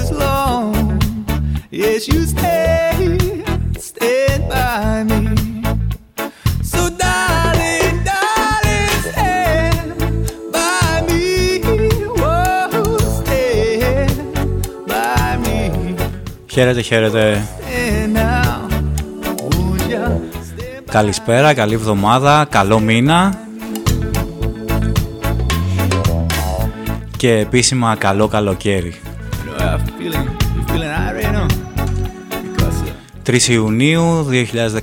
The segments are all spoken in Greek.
is long. Yes, Χαίρετε, χαίρετε. Καλησπέρα, καλή εβδομάδα, καλό μήνα. Και επίσημα καλό καλοκαίρι. 3 Ιουνίου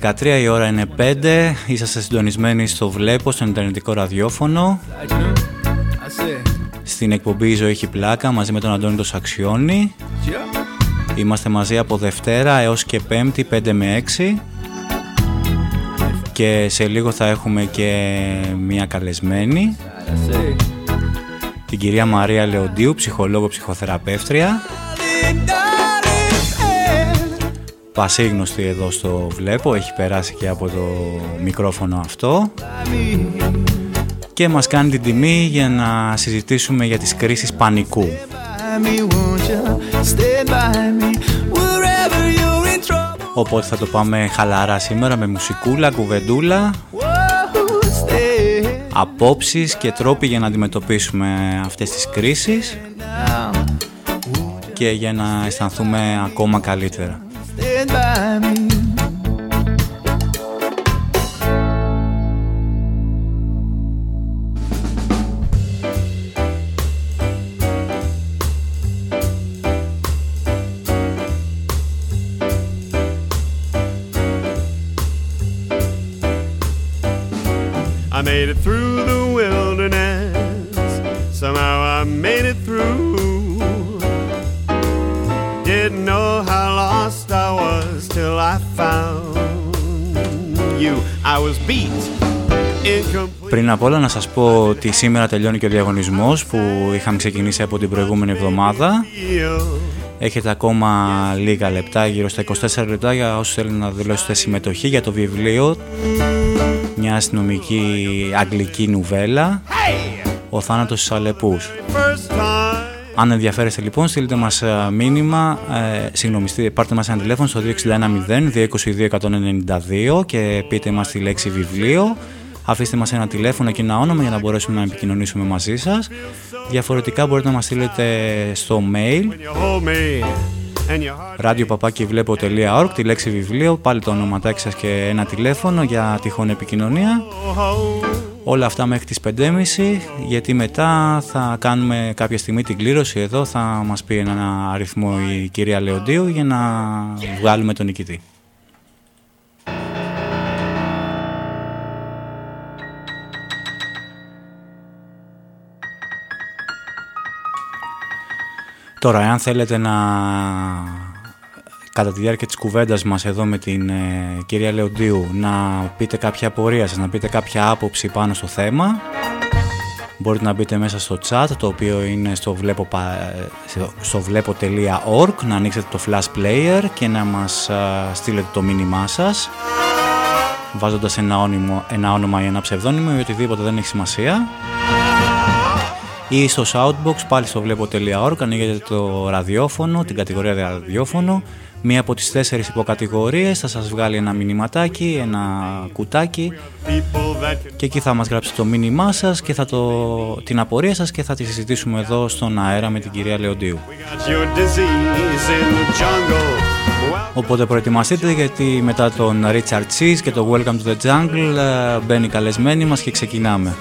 2013, η ώρα είναι 5. Είσαστε συντονισμένοι στο Βλέπω, στο Ιντερνετικό ραδιόφωνο. you know, I said, Στην εκπομπή «Η Ζωή έχει πλάκα» μαζί με τον Αντώνη το Σαξιόνι. yeah, Είμαστε μαζί από Δευτέρα έως και Πέμπτη 5 με 6. Και σε λίγο θα έχουμε και μια καλεσμένη, I say, την κυρία Μαρία Λεοντίου, ψυχολόγο ψυχοθεραπεύτρια. darling, darling, stand Πασίγνωστη εδώ στο βλέπω, έχει περάσει και από το μικρόφωνο αυτό. by me. Και μας κάνει την τιμή για να συζητήσουμε για τις κρίσεις πανικού. by me, won't you stand by me wherever you're in trouble? Οπότε θα το πάμε χαλαρά σήμερα με μουσικούλα, κουβεντούλα, Whoa, stay απόψεις και τρόποι για να αντιμετωπίσουμε αυτές τις κρίσεις now, και για να αισθανθούμε ακόμα καλύτερα. Πριν από όλα, να σας πω ότι σήμερα τελειώνει και ο διαγωνισμός που είχαμε ξεκινήσει από την προηγούμενη εβδομάδα. Έχετε ακόμα λίγα λεπτά, γύρω στα 24 λεπτά για όσους θέλουν να δηλώσετε συμμετοχή για το βιβλίο μια αστυνομική αγγλική νουβέλα «Ο θάνατος στους Αλεπούς». First time. Αν ενδιαφέρεστε λοιπόν, στείλτε μας ε, μήνυμα, ε, συγγνώμη, στείλτε- πάρτε μας ένα τηλέφωνο στο 261-0-222-192 και πείτε μας τη λέξη βιβλίο. Αφήστε μας ένα τηλέφωνο και ένα όνομα για να μπορέσουμε να επικοινωνήσουμε μαζί σας. Διαφορετικά μπορείτε να μας στείλετε στο mail You hold me and your heart. radiopapakivlepo.org τη λέξη βιβλίο, πάλι το ονοματάκι σας και ένα τηλέφωνο για τυχόν επικοινωνία. Όλα αυτά μέχρι τις 5.30 γιατί μετά θα κάνουμε κάποια στιγμή την κλήρωση εδώ θα μας πει ένα αριθμό η κυρία Λεοντίου για να βγάλουμε τον νικητή. Τώρα, εάν θέλετε να κατά τη διάρκεια της κουβέντας μας εδώ με την ε, κυρία Λεοντίου να πείτε κάποια απορία σας, να πείτε κάποια άποψη πάνω στο θέμα μπορείτε να μπείτε μέσα στο chat το οποίο είναι στο, βλέπω, στο βλέπω.org να ανοίξετε το flash player και να μας στείλετε το μήνυμά σας βάζοντας ένα, όνυμο, ένα όνομα ή ένα ψευδόνυμο ή οτιδήποτε δεν έχει σημασία ή στο Shoutbox πάλι στο βλέπω.org ανοίγετε το ραδιόφωνο, την κατηγορία ραδιόφωνο μία από τις τέσσερις υποκατηγορίες θα σας βγάλει ένα μηνυματάκι, ένα κουτάκι και εκεί θα μας γράψει το μήνυμά σας και θα το, την απορία σας και θα τη συζητήσουμε εδώ στον αέρα με την κυρία Λεοντίου. Οπότε προετοιμαστείτε γιατί μετά τον Richard Cheese και το Welcome to the Jungle ε, μπαίνει καλεσμένη μας και ξεκινάμε.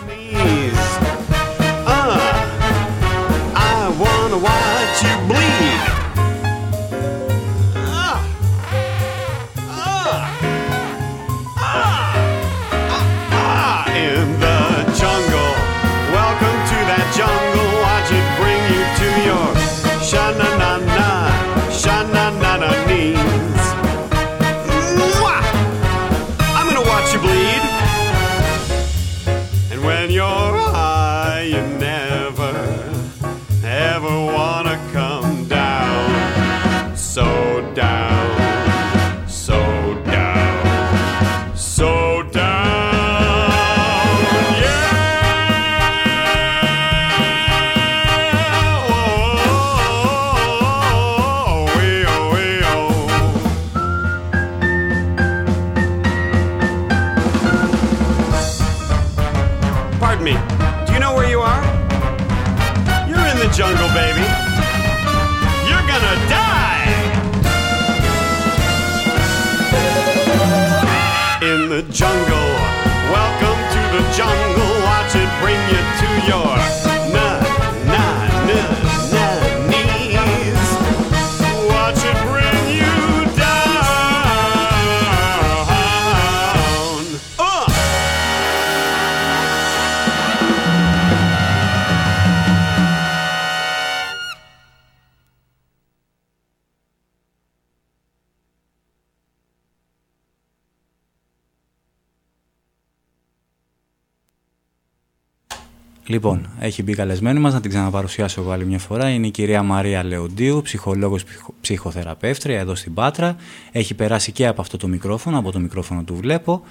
Λοιπόν, έχει μπει καλεσμένη μας, να την ξαναπαρουσιάσω εγώ άλλη μια φορά. Είναι η κυρία Μαρία Λεοντίου, ψυχολόγος ψυχοθεραπεύτρια εδώ στην Πάτρα. Έχει περάσει και από αυτό το μικρόφωνο, από το μικρόφωνο του βλέπω.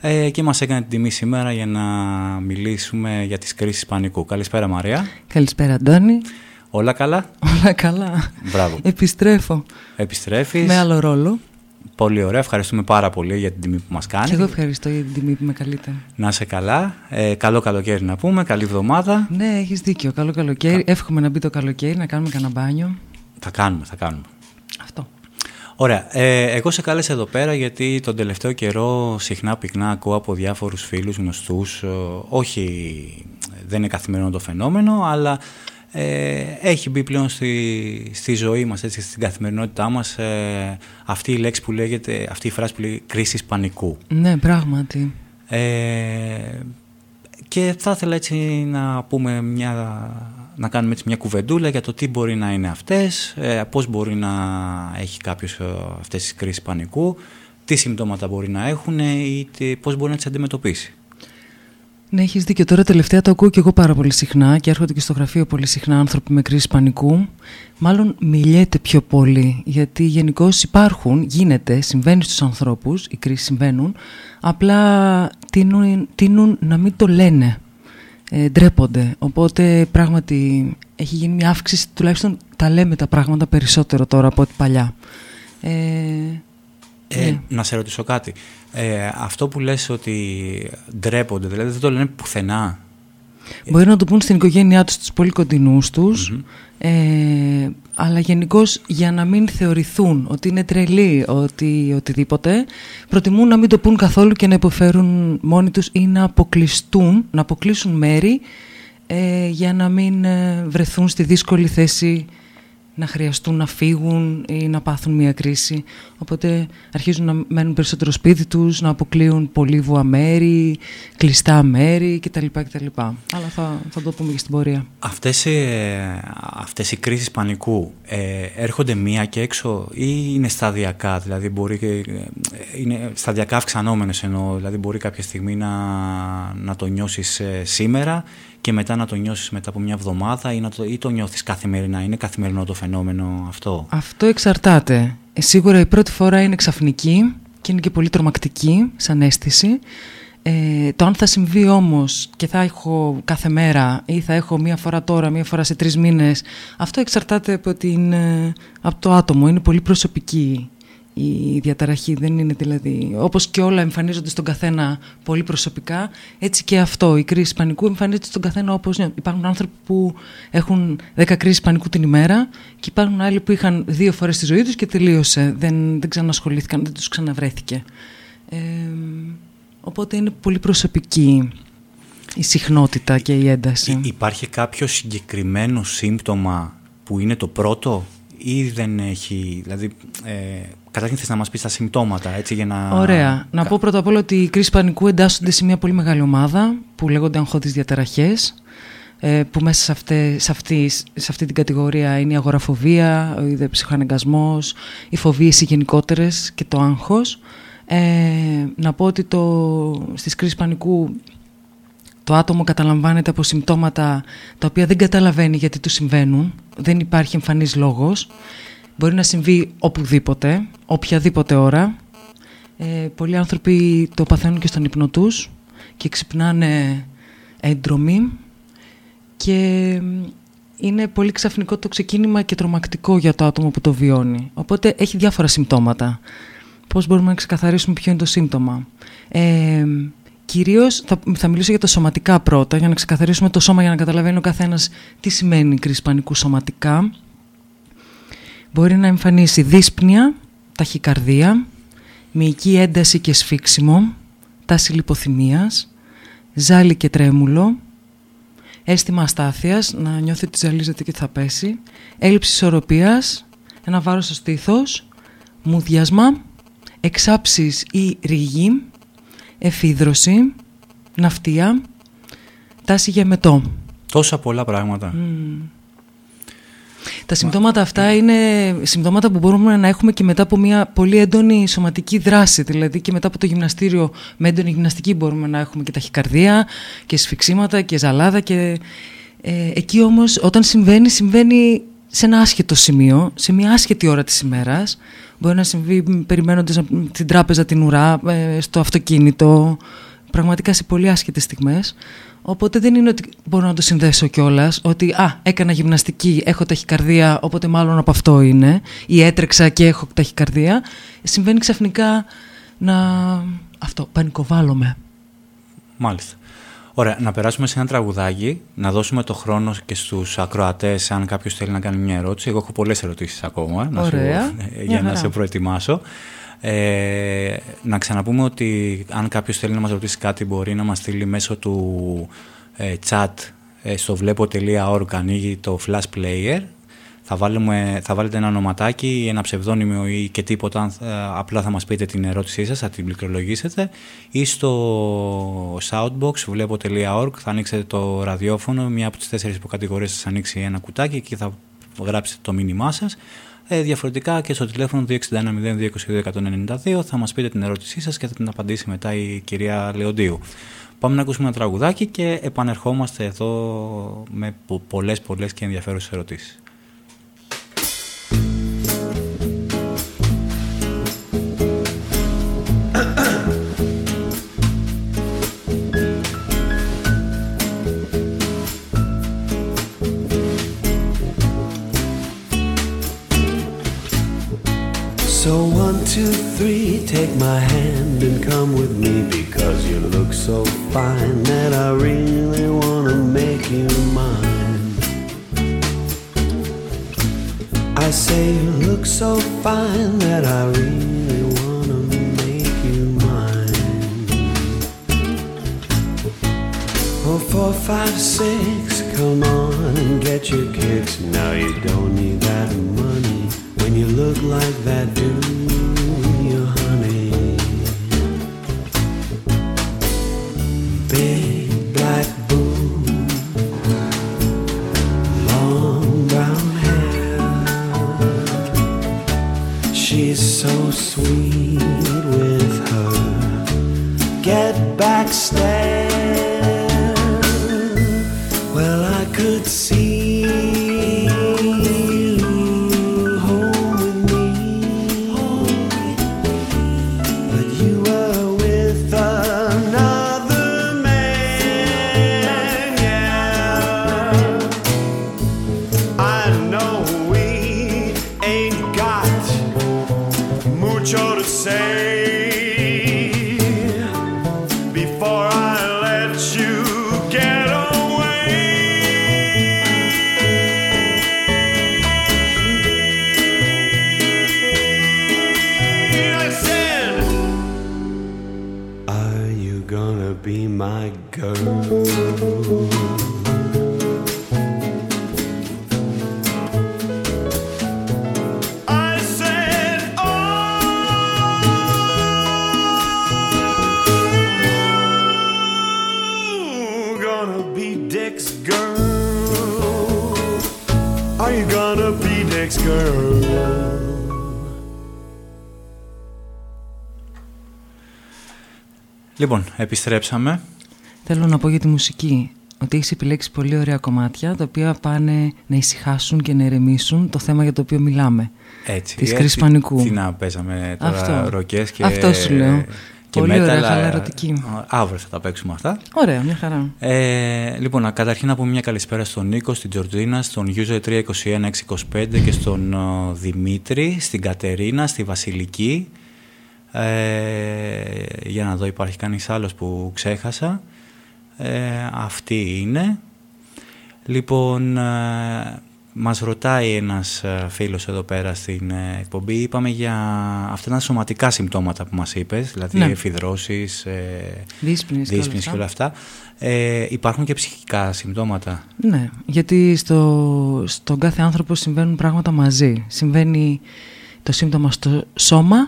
Ε, και μας έκανε την τιμή σήμερα για να μιλήσουμε για τις κρίσεις πανικού. Καλησπέρα Μαρία. Καλησπέρα Αντώνη. Όλα καλά; Όλα καλά. Μπράβο. Επιστρέφω. Επιστρέφεις. Με άλλο ρόλο. Πολύ ωραία. Ευχαριστούμε πάρα πολύ για την τιμή που μας κάνει. Και εγώ ευχαριστώ για την τιμή που με καλείτε. Να είσαι καλά. Ε, καλό καλοκαίρι να πούμε. Καλή εβδομάδα. Ναι, έχεις δίκιο. Καλό καλοκαίρι. Κα... Εύχομαι να μπει το καλοκαίρι, να κάνουμε κανένα μπάνιο. Θα κάνουμε, θα κάνουμε. Αυτό. Ωραία. Ε, εγώ σε κάλεσα εδώ πέρα γιατί τον τελευταίο καιρό συχνά πυκνά ακούω από διάφορους φίλους γνωστούς, ε, όχι δεν είναι καθημερινό το φαινόμενο, αλλά ε, έχει μπει πλέον στη, στη ζωή μας, έτσι, στην καθημερινότητά μας ε, αυτή η λέξη που λέγεται, αυτή η φράση που λέγεται κρίση πανικού. Ναι, πράγματι. Ε, και θα ήθελα έτσι να πούμε μια, να κάνουμε έτσι μια κουβεντούλα για το τι μπορεί να είναι αυτές, ε, πώς μπορεί να έχει κάποιος ε, αυτές τις κρίσεις πανικού, τι συμπτώματα μπορεί να έχουν ή πώς μπορεί να τις αντιμετωπίσει. Ναι, έχεις δίκιο. Τώρα τελευταία το ακούω και εγώ πάρα πολύ συχνά και έρχονται και στο γραφείο πολύ συχνά άνθρωποι με κρίση πανικού. Μάλλον μιλιέται πιο πολύ, γιατί γενικώ υπάρχουν, γίνεται, συμβαίνει στους ανθρώπους, οι κρίσεις συμβαίνουν, απλά τείνουν, τείνουν να μην το λένε. Ε, ντρέπονται. Οπότε πράγματι έχει γίνει μια αύξηση, τουλάχιστον τα λέμε τα πράγματα περισσότερο τώρα από ό,τι παλιά. Ε, ε, ναι. Να σε ρωτήσω κάτι. Ε, αυτό που λες ότι ντρέπονται, δηλαδή δεν το λένε πουθενά. Μπορεί να το πούν στην οικογένειά τους, στους πολύ κοντινούς τους, ε, αλλά γενικώς για να μην θεωρηθούν ότι είναι τρελοί, ότι οτιδήποτε, προτιμούν να μην το πούν καθόλου και να υποφέρουν μόνοι τους ή να αποκλειστούν, να αποκλείσουν μέρη ε, για να μην ε, βρεθούν στη δύσκολη θέση να χρειαστούν να φύγουν ή να πάθουν μια κρίση. Οπότε αρχίζουν να μένουν περισσότερο σπίτι τους, να αποκλείουν πολύβουα μέρη, κλειστά μέρη κτλ. κτλ. Αλλά θα, θα το πούμε και στην πορεία. Αυτές, ε, αυτές οι κρίσεις πανικού ε, έρχονται μία και έξω ή είναι σταδιακά, δηλαδή μπορεί, ε, είναι σταδιακά αυξανόμενες εννοώ, δηλαδή μπορεί κάποια στιγμή να, να το νιώσεις ε, σήμερα και μετά να το νιώσεις μετά από μια εβδομάδα ή, να το, ή το νιώθεις καθημερινά. Είναι καθημερινό το φαινόμενο αυτό; Αυτό εξαρτάται. Ε, σίγουρα η πρώτη φορά είναι ξαφνική και είναι και πολύ τρομακτική σαν αίσθηση. Ε, το αν θα συμβεί όμως και θα έχω κάθε μέρα ή θα έχω μία φορά τώρα, μία φορά σε τρεις μήνες, αυτό εξαρτάται από, την, ε, από το άτομο. Είναι πολύ προσωπική η διαταραχή. Δεν είναι δηλαδή. Όπως και όλα εμφανίζονται στον καθένα πολύ προσωπικά, έτσι και αυτό. Η κρίση πανικού εμφανίζεται στον καθένα όπως. Υπάρχουν άνθρωποι που έχουν 10 κρίσεις πανικού την ημέρα και υπάρχουν άλλοι που είχαν δύο φορές τη ζωή τους και τελείωσε. Δεν, δεν ξανασχολήθηκαν, δεν τους ξαναβρέθηκε. Ε, οπότε είναι πολύ προσωπική η συχνότητα και η ένταση. Υπάρχει κάποιο συγκεκριμένο σύμπτωμα που είναι το πρώτο ή δεν έχει, δηλαδή ε, καταρχήν θες να μας πεις τα συμπτώματα έτσι για να... Ωραία. Να πω πρώτα απ' όλα ότι οι κρίσεις πανικού εντάσσονται σε μια πολύ μεγάλη ομάδα που λέγονται αγχώδεις διαταραχές ε, που μέσα σε, αυτές, σε, αυτή, σε αυτή την κατηγορία είναι η αγοραφοβία, ο ψυχοαναγκασμός, οι φοβίες οι γενικότερες και το άγχος. Ε, να πω ότι το, στις κρίσεις πανικού το άτομο καταλαμβάνεται από συμπτώματα τα οποία δεν καταλαβαίνει γιατί του συμβαίνουν. Δεν υπάρχει εμφανής λόγος. Μπορεί να συμβεί οπουδήποτε, οποιαδήποτε ώρα. Ε, πολλοί άνθρωποι το παθαίνουν και στον ύπνο τους και ξυπνάνε έντρομοι και είναι πολύ ξαφνικό το ξεκίνημα και τρομακτικό για το άτομο που το βιώνει. Οπότε έχει διάφορα συμπτώματα. Πώς μπορούμε να ξεκαθαρίσουμε ποιο είναι το σύμπτωμα. Ε, Κυρίως θα, θα μιλήσω για τα σωματικά πρώτα, για να ξεκαθαρίσουμε το σώμα για να καταλαβαίνει ο καθένας τι σημαίνει κρίση πανικού σωματικά. Μπορεί να εμφανίσει δύσπνοια, ταχυκαρδία, μυϊκή ένταση και σφίξιμο, τάση λιποθυμίας, ζάλι και τρέμουλο, αίσθημα αστάθειας, να νιώθει ότι ζαλίζεται και θα πέσει, έλλειψη ισορροπίας, ένα βάρος στο στήθος, μουδιάσμα, εξάψεις ή ρηγή, εφίδρωση, ναυτία, τάση για μετό. Τόσα πολλά πράγματα. Τα συμπτώματα αυτά είναι συμπτώματα που μπορούμε να έχουμε και μετά από μια πολύ έντονη σωματική δράση. Δηλαδή και μετά από το γυμναστήριο με έντονη γυμναστική μπορούμε να έχουμε και ταχυκαρδία και σφιξίματα και ζαλάδα. Και, ε, εκεί όμως όταν συμβαίνει, συμβαίνει σε ένα άσχετο σημείο, σε μια άσχετη ώρα της ημέρας. Μπορεί να συμβεί περιμένοντας την τράπεζα την ουρά, ε, στο αυτοκίνητο, πραγματικά σε πολύ άσχετες στιγμές. Οπότε δεν είναι ότι μπορώ να το συνδέσω κιόλας, ότι α, έκανα γυμναστική, έχω ταχυκαρδία, οπότε μάλλον από αυτό είναι, ή έτρεξα και έχω ταχυκαρδία. Συμβαίνει ξαφνικά να. Αυτό, πανικοβάλλομαι. Μάλιστα. Ωραία, να περάσουμε σε ένα τραγουδάκι, να δώσουμε το χρόνο και στους ακροατές αν κάποιος θέλει να κάνει μια ερώτηση. Εγώ έχω πολλές ερωτήσεις ακόμα να σου, για να σε προετοιμάσω. Ε, να ξαναπούμε ότι αν κάποιος θέλει να μας ρωτήσει κάτι μπορεί να μας στείλει μέσω του ε, chat ε, στο βλέπω.org ανοίγει το flash player. Θα, βάλουμε, θα βάλετε ένα ονοματάκι, ένα ψευδόνυμο ή και τίποτα, ε, απλά θα μας πείτε την ερώτησή σας, θα την πληκτρολογήσετε. Ή στο shoutbox βλέπω.org θα ανοίξετε το ραδιόφωνο, μια από τις τέσσερις υποκατηγορίες θα σας ανοίξει ένα κουτάκι και θα γράψετε το μήνυμά σας. Ε, διαφορετικά και στο τηλέφωνο 261 θα μας πείτε την ερώτησή σας και θα την απαντήσει μετά η κυρία Λεοντίου. Πάμε να ακούσουμε ένα τραγουδάκι και επανερχόμαστε εδώ με πολλές πολλές και ενδιαφέρουσες ερωτήσεις. Two, three, take my hand and come with me because you look so fine that I really wanna make you mine. I say you look so fine that I really wanna make you mine. Oh, four, five, six, come on and get your kicks. Now you don't need that money when you look like that, do be Dick's girl? Λοιπόν, επιστρέψαμε. Θέλω να πω για τη μουσική ότι έχεις επιλέξει πολύ ωραία κομμάτια τα οποία πάνε να ησυχάσουν και να ερεμήσουν το θέμα για το οποίο μιλάμε. Έτσι. Της έτσι, κρίσης πανικού. Τι να παίζαμε τώρα Αυτό. ροκές και Αυτό σου λέω. Και Πολύ metal, ωραία, αλλά χαλαρωτική. Αύριο θα τα παίξουμε αυτά. Ωραία, μια χαρά. Ε, λοιπόν, να- καταρχήν να πούμε μια καλησπέρα στον Νίκο, στην Τζορτζίνα, στον user 321625 και στον ε, Δημήτρη, στην Κατερίνα, στη Βασιλική. Ε, για να δω υπάρχει κανείς άλλος που ξέχασα. Ε, αυτή είναι. Λοιπόν, ε, μας ρωτάει ένας ε, φίλος εδώ πέρα στην ε, εκπομπή, είπαμε για αυτά τα σωματικά συμπτώματα που μας είπες, δηλαδή Ναι. εφηδρώσεις, ε, Δύσπνες και όλα δύσπνες και αυτά. όλα αυτά. Ε, υπάρχουν και ψυχικά συμπτώματα; Ναι, γιατί στο, στον κάθε άνθρωπο συμβαίνουν πράγματα μαζί. Συμβαίνει το σύμπτωμα στο σώμα,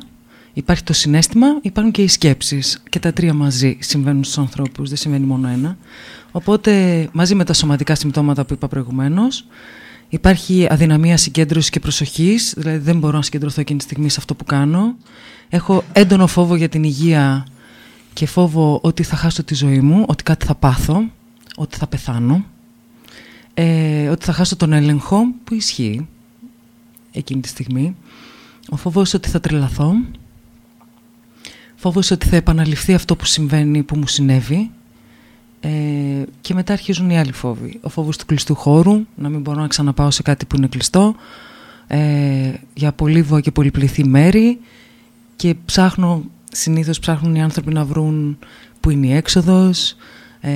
υπάρχει το συνέστημα, υπάρχουν και οι σκέψεις. Και τα τρία μαζί συμβαίνουν στους ανθρώπους, δεν συμβαίνει μόνο ένα. Οπότε μαζί με τα σωματικά συμπτώματα που είπα προηγουμένως, υπάρχει αδυναμία συγκέντρωσης και προσοχής, δηλαδή δεν μπορώ να συγκεντρωθώ εκείνη τη στιγμή σε αυτό που κάνω. Έχω έντονο φόβο για την υγεία και φόβο ότι θα χάσω τη ζωή μου, ότι κάτι θα πάθω, ότι θα πεθάνω ε, ότι θα χάσω τον έλεγχο που ισχύει εκείνη τη στιγμή. Ο φόβος ότι θα τρελαθώ. Φόβος ότι θα επαναληφθεί αυτό που συμβαίνει, που μου συνέβη. Ε, και μετά αρχίζουν οι άλλοι φόβοι. Ο φόβος του κλειστού χώρου, να μην μπορώ να ξαναπάω σε κάτι που είναι κλειστό. Ε, για πολύβοα και πολυπληθή μέρη. Και ψάχνω, συνήθως ψάχνουν οι άνθρωποι να βρουν που είναι η έξοδος, ε,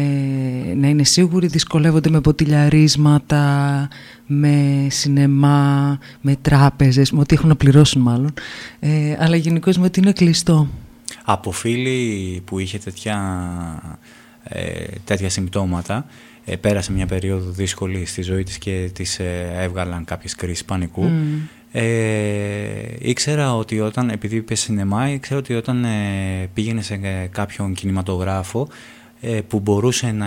να είναι σίγουροι, δυσκολεύονται με ποτηλιαρίσματα, με σινεμά, με τράπεζες, με ό,τι έχουν να πληρώσουν μάλλον, ε, αλλά γενικώς με ότι είναι κλειστό. Από φίλοι που είχε τέτοια, ε, τέτοια συμπτώματα, ε, πέρασε μια περίοδο δύσκολη στη ζωή της και της ε, έβγαλαν κάποιες κρίσεις πανικού. Μμ. Ε, ήξερα ότι όταν, επειδή είπε σινεμά, ήξερα ότι όταν ε, πήγαινε σε ε, κάποιον κινηματογράφο ε, που μπορούσε να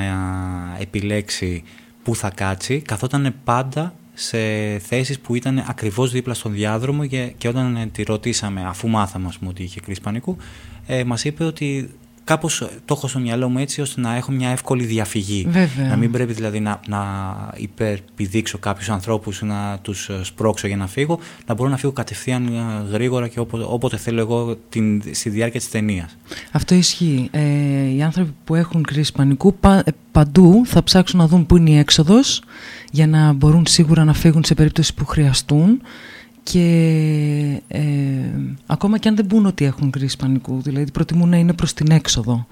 επιλέξει πού θα κάτσει, καθόταν πάντα σε θέσεις που ήταν ακριβώς δίπλα στον διάδρομο και, και όταν ε, τη ρωτήσαμε, αφού μάθαμε ας πούμε, ότι είχε κρίση πανικού, ε, μας είπε ότι κάπως το έχω στο μυαλό μου έτσι ώστε να έχω μια εύκολη διαφυγή. Βέβαια. Να μην πρέπει δηλαδή να, να υπερπηδήξω κάποιους ανθρώπους, να τους ε, σπρώξω για να φύγω, να μπορώ να φύγω κατευθείαν ε, γρήγορα και όποτε, όποτε θέλω εγώ την, στη διάρκεια της ταινίας. Αυτό ισχύει. Ε, οι άνθρωποι που έχουν κρίση πανικού πα- ε, παντού θα ψάξουν να δουν πού είναι η έξοδος για να μπορούν σίγουρα να φύγουν σε περίπτωση που χρειαστούν και ε, ακόμα και αν δεν πούν ότι έχουν κρίση πανικού, δηλαδή προτιμούν να είναι προς την έξοδο.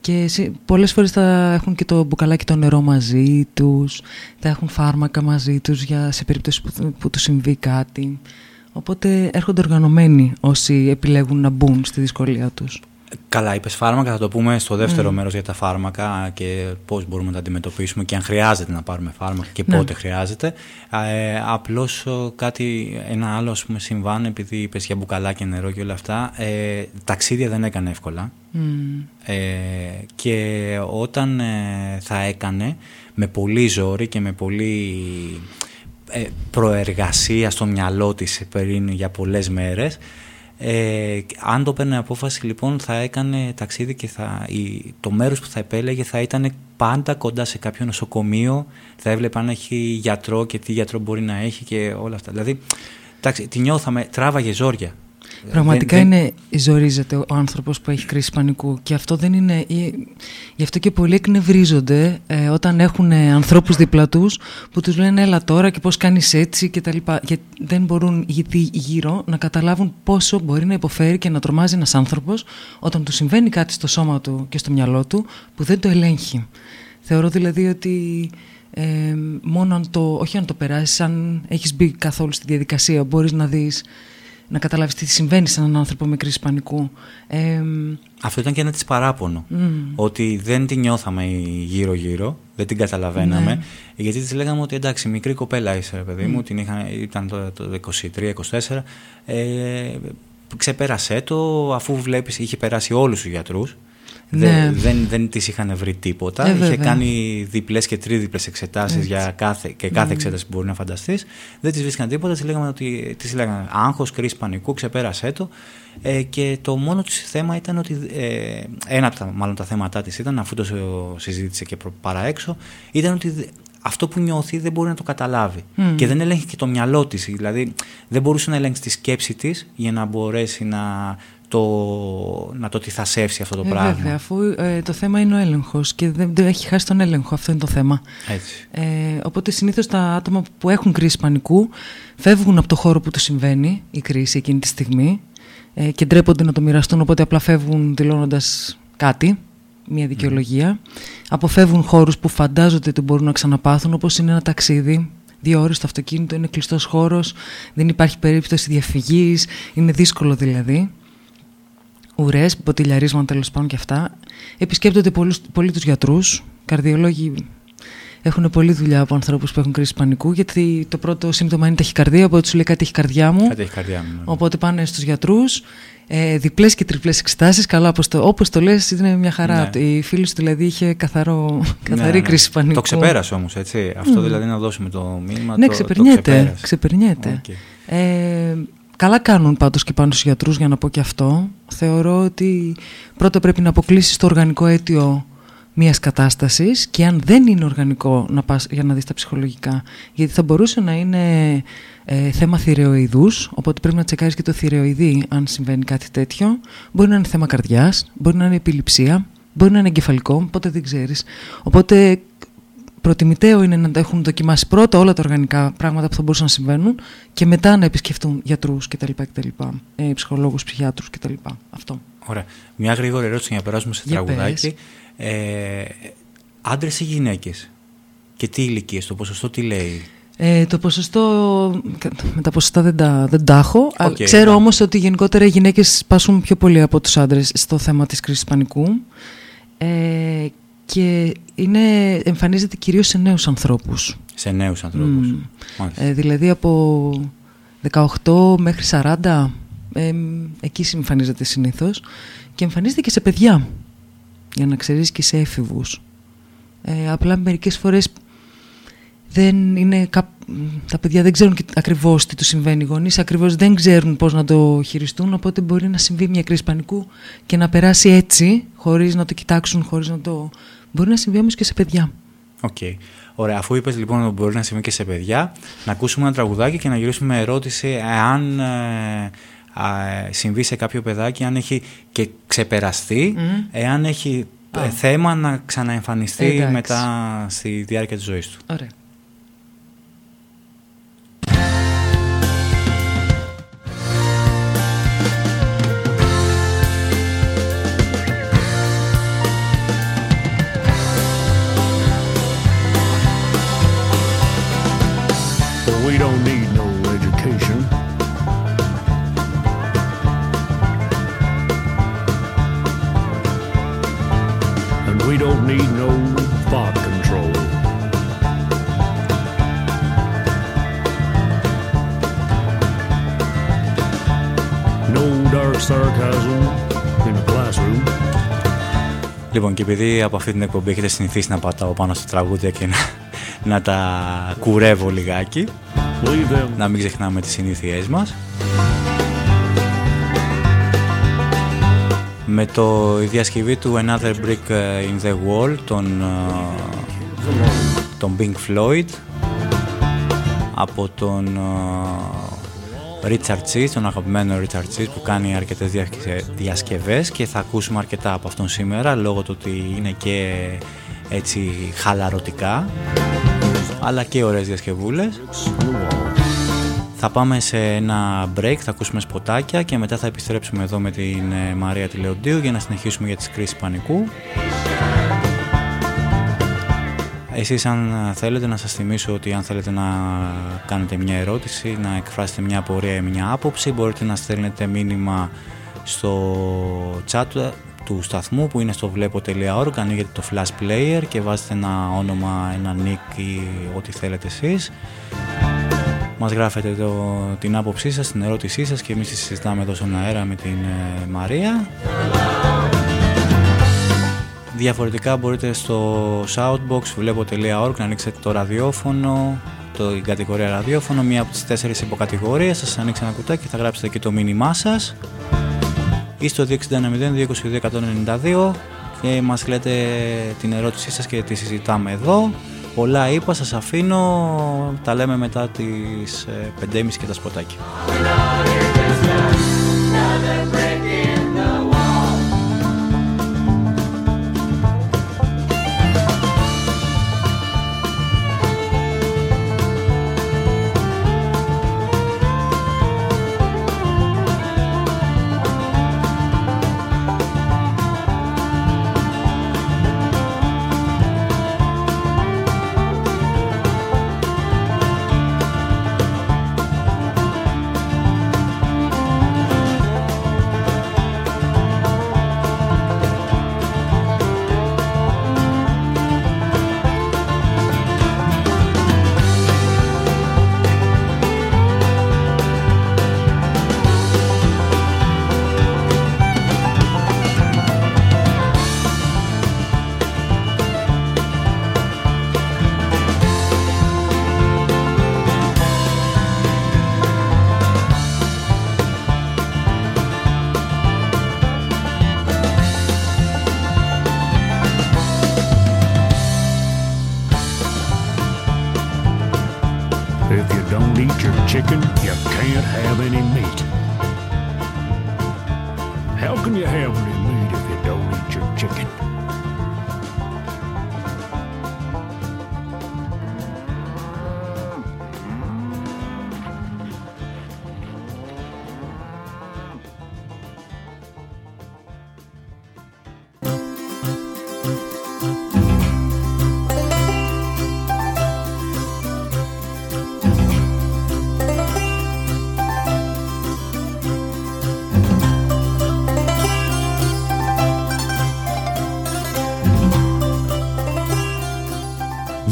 Και σε- πολλές φορές θα έχουν και το μπουκαλάκι το νερό μαζί τους, θα έχουν φάρμακα μαζί τους για, σε περίπτωση που, που τους συμβεί κάτι. Οπότε έρχονται οργανωμένοι όσοι επιλέγουν να μπουν στη δυσκολία τους. Καλά, είπες φάρμακα, θα το πούμε στο δεύτερο μέρος για τα φάρμακα και πώς μπορούμε να τα αντιμετωπίσουμε και αν χρειάζεται να πάρουμε φάρμακα και Ναι. πότε χρειάζεται. Ε, απλώς ο, κάτι, ένα άλλο ας πούμε, συμβάν, επειδή είπες για μπουκαλάκια νερό και όλα αυτά, ε, ταξίδια δεν έκανε εύκολα. Ε, και όταν ε, θα έκανε με πολύ ζόρι και με πολύ ε, προεργασία στο μυαλό της πριν για πολλές μέρες ε, αν το παίρνε απόφαση λοιπόν θα έκανε ταξίδι και θα, η, το μέρος που θα επέλεγε θα ήταν πάντα κοντά σε κάποιο νοσοκομείο. Θα έβλεπε αν έχει γιατρό και τι γιατρό μπορεί να έχει και όλα αυτά. Δηλαδή εντάξει, τη νιώθαμε, τράβαγε ζόρια Πραγματικά Δεν- δεν- είναι, ζορίζεται ο άνθρωπος που έχει κρίση πανικού και αυτό δεν είναι, ή- γι' αυτό και πολλοί εκνευρίζονται ε, όταν έχουν ε, ανθρώπους δίπλα τους που τους λένε έλα τώρα και πώς κάνεις έτσι και τα λοιπά γιατί δεν μπορούν γη- γύρω να καταλάβουν πόσο μπορεί να υποφέρει και να τρομάζει ένας άνθρωπος όταν του συμβαίνει κάτι στο σώμα του και στο μυαλό του που δεν το ελέγχει. Θεωρώ δηλαδή ότι ε, μόνο αν το, όχι αν το περάσεις, αν έχεις μπει καθόλου στη διαδικασία μπορείς να δεις να καταλάβεις τι συμβαίνει σε έναν άνθρωπο με κρίση πανικού. Ε, Αυτό ήταν και ένα της παράπονο. Ότι δεν την νιώθαμε γύρω-γύρω, δεν την καταλαβαίναμε. Ναι. Γιατί της λέγαμε ότι εντάξει, μικρή κοπέλα είσαι, ρε παιδί μου, την είχα, ήταν το, το 23-24. Ε, ξεπέρασέ το, αφού βλέπεις, είχε περάσει όλους τους γιατρούς. Ναι. Δεν, δεν, δεν της είχαν βρει τίποτα. Ε, είχε βέβαια. κάνει διπλές και τρίπλες εξετάσεις για κάθε, και κάθε εξέταση που μπορεί να φανταστείς. Δεν της βρίσκαν τίποτα. Της λέγαμε ότι της λέγανε άγχος, κρίση πανικού, ξεπέρασέ το. Ε, και το μόνο της θέμα ήταν ότι ε, ένα από τα, μάλλον τα θέματα της ήταν, αφού το συζήτησε και προ- παραέξω, ήταν ότι δε- αυτό που νιώθει δεν μπορεί να το καταλάβει. Και δεν ελέγχει και το μυαλό της. Δηλαδή δεν μπορούσε να ελέγξει τη σκέψη της για να μπορέσει να το, να το τυθασεύσει αυτό το ε, πράγμα. Βέβαια, αφού ε, το θέμα είναι ο έλεγχος και δεν, δεν έχει χάσει τον έλεγχο, αυτό είναι το θέμα. Έτσι. Ε, οπότε συνήθως τα άτομα που έχουν κρίση πανικού φεύγουν από το χώρο που τους συμβαίνει η κρίση εκείνη τη στιγμή ε, και ντρέπονται να το μοιραστούν, οπότε απλά φεύγουν δηλώνοντας κάτι, μια δικαιολογία. Αποφεύγουν χώρους που φαντάζονται ότι μπορούν να ξαναπάθουν, όπως είναι ένα ταξίδι. Δύο ώρες στο αυτοκίνητο, είναι κλειστός χώρος, δεν υπάρχει περίπτωση διαφυγής, είναι δύσκολο δηλαδή ουρές, μποτιλιαρίσματα τέλος πάντων και αυτά. Επισκέπτονται πολλούς, πολύ τους γιατρούς. Καρδιολόγοι έχουν πολλή δουλειά από ανθρώπους που έχουν κρίση πανικού, γιατί το πρώτο σύμπτωμα είναι ταχυκαρδία, οπότε σου λέει κάτι έχει η καρδιά μου. Κάτι έχει η καρδιά μου. ναι. Οπότε πάνε στους γιατρούς, ε, διπλές και τριπλές εξετάσεις, καλά όπως το, όπως το λες είναι μια χαρά. Ναι. Η φίλη σου δηλαδή είχε καθαρό, καθαρή Ναι, ναι. κρίση πανικού. Το ξεπέρασε όμως, έτσι. Αυτό δηλαδή να δώσουμε το μήνυμα. Ναι, το, ξεπερνιέται. Το ξεπέρασε. ξεπερνιέται. Οκ. Ε, καλά κάνουν πάντως και πάνε στους γιατρούς για να πω και αυτό. Θεωρώ ότι πρώτα πρέπει να αποκλείσεις το οργανικό αίτιο μιας κατάστασης και αν δεν είναι οργανικό να πας για να δεις τα ψυχολογικά. Γιατί θα μπορούσε να είναι ε, θέμα θηρεοειδούς, οπότε πρέπει να τσεκάρεις και το θηρεοειδή αν συμβαίνει κάτι τέτοιο. Μπορεί να είναι θέμα καρδιάς, μπορεί να είναι επιληψία, μπορεί να είναι εγκεφαλικό, οπότε δεν ξέρεις. Οπότε προτιμητέο είναι να τα έχουν δοκιμάσει πρώτα όλα τα οργανικά πράγματα που θα μπορούσαν να συμβαίνουν και μετά να επισκεφτούν γιατρούς κτλ. κτλ ε, ψυχολόγους, ψυχιάτρους κτλ. Αυτό. Ωραία. Μια γρήγορη ερώτηση για να περάσουμε σε Για τραγουδάκι. Ε, Άντρες ή γυναίκες; Και τι ηλικίες, το ποσοστό τι λέει; Ε, το ποσοστό, με τα ποσοστά δεν τα, δεν τα έχω. Α, Οκ, Ξέρω εντάξει. όμως ότι γενικότερα οι γυναίκες πάσχουν πιο πολύ από τους άντρες στο θέμα της κρίσης πανικού. Ε, και είναι, εμφανίζεται κυρίως σε νέους ανθρώπους. Σε νέους ανθρώπους. Μμ. Ε, δηλαδή από 18 μέχρι 40 ε, εκεί εμφανίζεται συνήθως και εμφανίζεται και σε παιδιά για να ξέρεις και σε έφηβους ε, απλά μερικές φορές δεν είναι κά... τα παιδιά δεν ξέρουν και ακριβώς τι τους συμβαίνει οι γονείς ακριβώς δεν ξέρουν πώς να το χειριστούν οπότε μπορεί να συμβεί μια κρίση πανικού και να περάσει έτσι χωρίς να το κοιτάξουν χωρίς να το... μπορεί να συμβεί όμως και σε παιδιά Οκ. Ωραία. Αφού είπες λοιπόν ότι μπορεί να συμβεί και σε παιδιά, να ακούσουμε ένα τραγουδάκι και να γυρίσουμε με ερώτηση εάν ε, α, ε, συμβεί σε κάποιο παιδάκι, αν έχει και ξεπεραστεί, εάν έχει ε, Α. θέμα να ξαναεμφανιστεί Εντάξει. μετά στη διάρκεια της ζωής του. Ωραία Λοιπόν, και επειδή από αυτή την εκπομπή έχετε συνηθίσει να πατάω πάνω στα τραγούδια και να, να τα κουρεύω λιγάκι, Leave them να μην ξεχνάμε τις συνήθειές μας. Με το η διασκευή του Another Brick in the Wall των, ε, των Pink Floyd από τον ε, Richard Cheese, τον αγαπημένο Richard Cheese που κάνει αρκετές διασκε- διασκευές και θα ακούσουμε αρκετά από αυτόν σήμερα λόγω του ότι είναι και έτσι χαλαρωτικά αλλά και ωραίες διασκευούλες. Θα πάμε σε ένα break, θα ακούσουμε σποτάκια και μετά θα επιστρέψουμε εδώ με την ε, Μαρία Τηλεοντίου για να συνεχίσουμε για τις κρίσεις πανικού. Εσείς αν θέλετε να σας θυμίσω ότι αν θέλετε να κάνετε μια ερώτηση, να εκφράσετε μια απορία ή μια άποψη, μπορείτε να στέλνετε μήνυμα στο chat του σταθμού που είναι στο βλέπω.org, ανοίγετε το flash player και βάζετε ένα όνομα, ένα nick ή ό,τι θέλετε εσείς. Μας γράφετε το, την άποψή σας, την ερώτησή σας και εμείς τη συζητάμε εδώ στον αέρα με την ε, Μαρία. Διαφορετικά μπορείτε στο shoutbox βλέπω.org να ανοίξετε το ραδιόφωνο, το, η κατηγορία ραδιόφωνο, μία από τις τέσσερις υποκατηγορίες, θα σας ανοίξει ένα κουτάκι και θα γράψετε εκεί το μήνυμά σας ή στο 2690-222-192 και μας λέτε την ερώτησή σας και τη συζητάμε εδώ. Πολλά είπα, σας αφήνω, τα λέμε μετά τις ε, 5.30 και τα σποτάκια.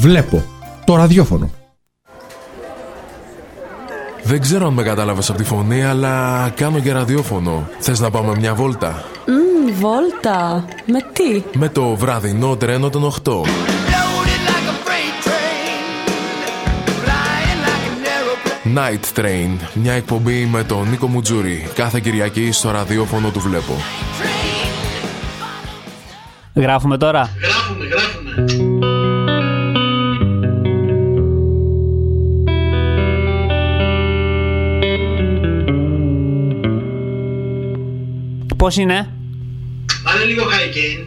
Βλέπω το ραδιόφωνο. Δεν ξέρω αν με κατάλαβες από τη φωνή, αλλά κάνω και ραδιόφωνο. Θες να πάμε μια βόλτα; Μμμ, βόλτα. Με τι; Με το βραδινό τρένο των 8. Night Train, μια εκπομπή με τον Νίκο Μουτζούρι, κάθε Κυριακή στο ραδιόφωνο του Βλέπω. Γράφουμε τώρα. Γράφουμε, γράφουμε. Πώς είναι; Βάλε λίγο high gain.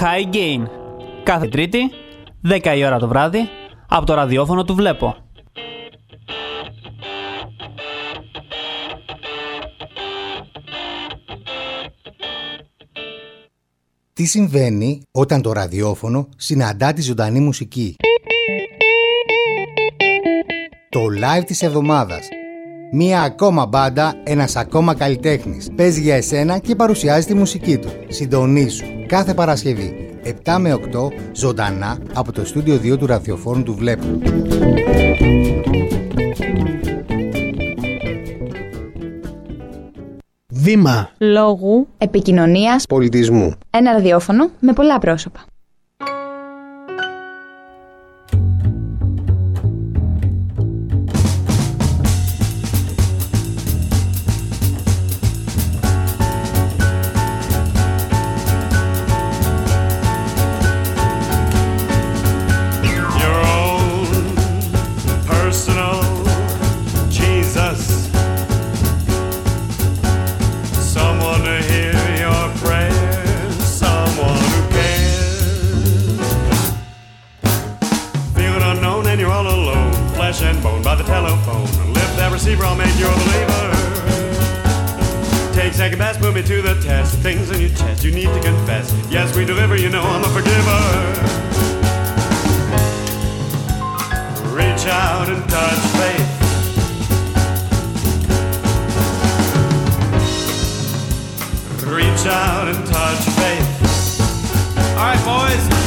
High Gain. Κάθε Τρίτη, 10 η ώρα το βράδυ, από το ραδιόφωνο του Βλέπω. Τι συμβαίνει όταν το ραδιόφωνο συναντά τη ζωντανή μουσική; Το live της εβδομάδας. Μία ακόμα μπάντα, ένας ακόμα καλλιτέχνης. Παίζει για εσένα και παρουσιάζει τη μουσική του. Συντονίσου κάθε Παρασκευή, 7 με 8 ζωντανά από το στούντιο 2 του ραδιοφόρου του Βλέπου. Βήμα λόγου, επικοινωνίας, πολιτισμού. Ένα ραδιόφωνο με πολλά πρόσωπα. And touch faith. Reach out and touch faith. All right, boys,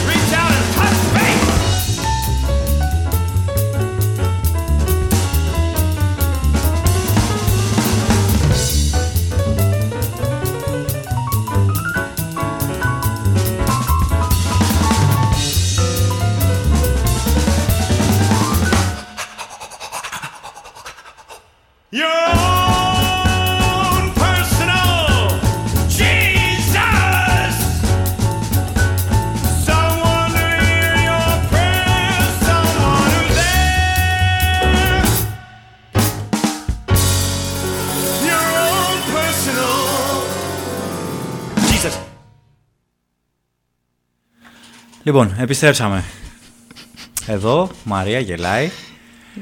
Λοιπόν, επιστρέψαμε. Εδώ, Μαρία γελάει.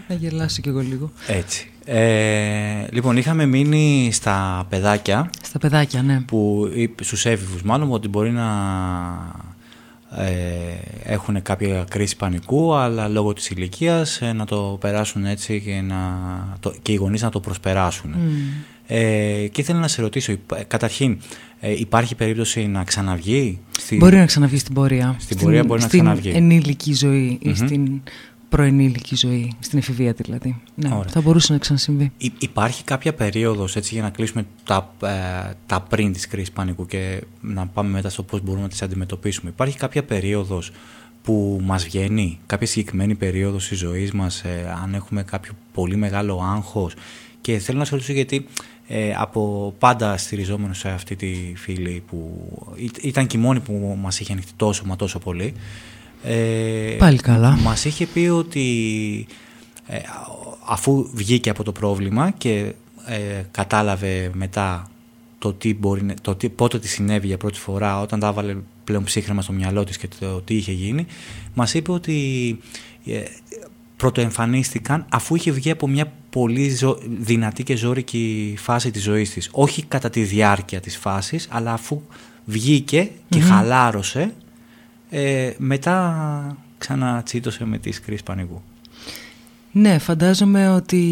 Να γελάσω κι εγώ λίγο. Έτσι. Ε, λοιπόν, είχαμε μείνει στα παιδάκια. Στα παιδάκια, ναι. Που, ή στους έφηβους μάλλον, ότι μπορεί να ε, έχουν κάποια κρίση πανικού, αλλά λόγω της ηλικίας ε, να το περάσουν έτσι και, να, το, και οι γονείς να το προσπεράσουν. Mm. Ε, και ήθελα να σε ρωτήσω, υπά- καταρχήν, ε, υπάρχει περίπτωση να ξαναβγεί; Στη... Μπορεί να ξαναβγεί στην πορεία. Στην πορεία μπορεί να στην ξαναβγεί. ενήλικη ζωή ή Μμμ. στην προενήλικη ζωή, στην εφηβεία δηλαδή. Ναι, Ωραία. θα μπορούσε να ξανασυμβεί. Υ- υπάρχει κάποια περίοδος, έτσι για να κλείσουμε τα, ε, τα πριν της κρίσης πανικού και να πάμε μετά στο πώς μπορούμε να τις αντιμετωπίσουμε. Υπάρχει κάποια περίοδος που μας βγαίνει, κάποια συγκεκριμένη περίοδος της ζωής μας, ε, αν έχουμε κάποιο πολύ μεγάλο άγχος και θέλω να σε ρωτήσω γιατί ε, από πάντα στηριζόμενος σε αυτή τη φίλη που ή- ήταν και η μόνη που μας είχε ανοιχτεί τόσο μα τόσο πολύ ε, Πάλι καλά. Μας είχε πει ότι ε, αφού βγήκε από το πρόβλημα και ε, κατάλαβε μετά το τι μπορεί, να- το τι, πότε τη συνέβη για πρώτη φορά όταν τα βάλε πλέον ψύχρεμα στο μυαλό της και το τι είχε γίνει μας είπε ότι ε, πρωτοεμφανίστηκαν αφού είχε βγει από μια πολύ ζω- δυνατή και ζώρικη φάση της ζωής της όχι κατά τη διάρκεια της φάσης αλλά αφού βγήκε και Μμμ. χαλάρωσε ε, μετά ξανατσίτωσε με τις κρίσεις πανικού. Ναι, φαντάζομαι ότι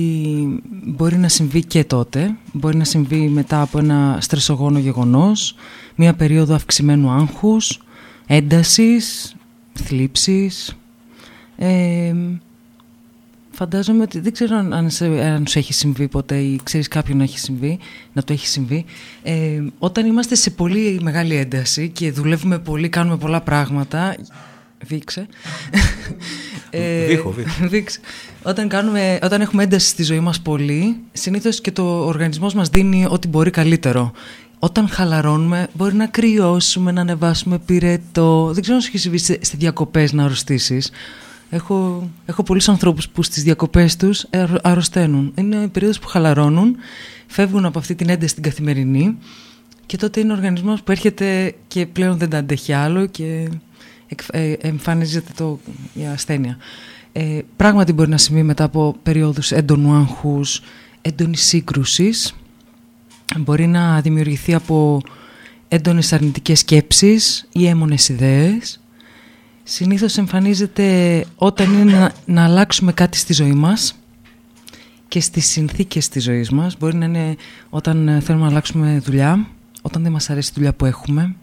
μπορεί να συμβεί και τότε. Μπορεί να συμβεί μετά από ένα στρεσογόνο γεγονός, μια περίοδο αυξημένου άγχους, έντασης, θλίψης. Ε, φαντάζομαι ότι δεν ξέρω αν, αν, σε, αν σου έχει συμβεί ποτέ ή ξέρεις κάποιον να έχει συμβεί, να το έχει συμβεί. Ε, όταν είμαστε σε πολύ μεγάλη ένταση και δουλεύουμε πολύ, κάνουμε πολλά πράγματα, δείξε. Δείχω, δείχω. Δείξε. Όταν, κάνουμε, όταν έχουμε ένταση στη ζωή μας πολύ, συνήθως και το οργανισμός μας δίνει ό,τι μπορεί καλύτερο. Όταν χαλαρώνουμε, μπορεί να κρυώσουμε, να ανεβάσουμε πυρετό. Δεν ξέρω αν σου έχει συμβεί σε- στη διακοπές να αρρωστήσεις. Έχω, έχω πολλούς ανθρώπους που στις διακοπές τους αρ- αρρωσταίνουν. Είναι η περίοδος που χαλαρώνουν, φεύγουν από αυτή την ένταση την καθημερινή και τότε είναι ο οργανισμός που έρχεται και πλέον δεν τα αντέχει άλλο και εκ- ε, εμφανίζεται το, η ασθένεια. Ε, πράγματι μπορεί να συμβεί μετά από περίοδους έντονου άγχους, έντονης σύγκρουσης. Μπορεί να δημιουργηθεί από έντονες αρνητικές σκέψεις ή έμονες ιδέες. Συνήθως εμφανίζεται όταν είναι να, να αλλάξουμε κάτι στη ζωή μας και στις συνθήκες της ζωής μας. Μπορεί να είναι όταν ε, θέλουμε να αλλάξουμε δουλειά, όταν δεν μας αρέσει η δουλειά που έχουμε.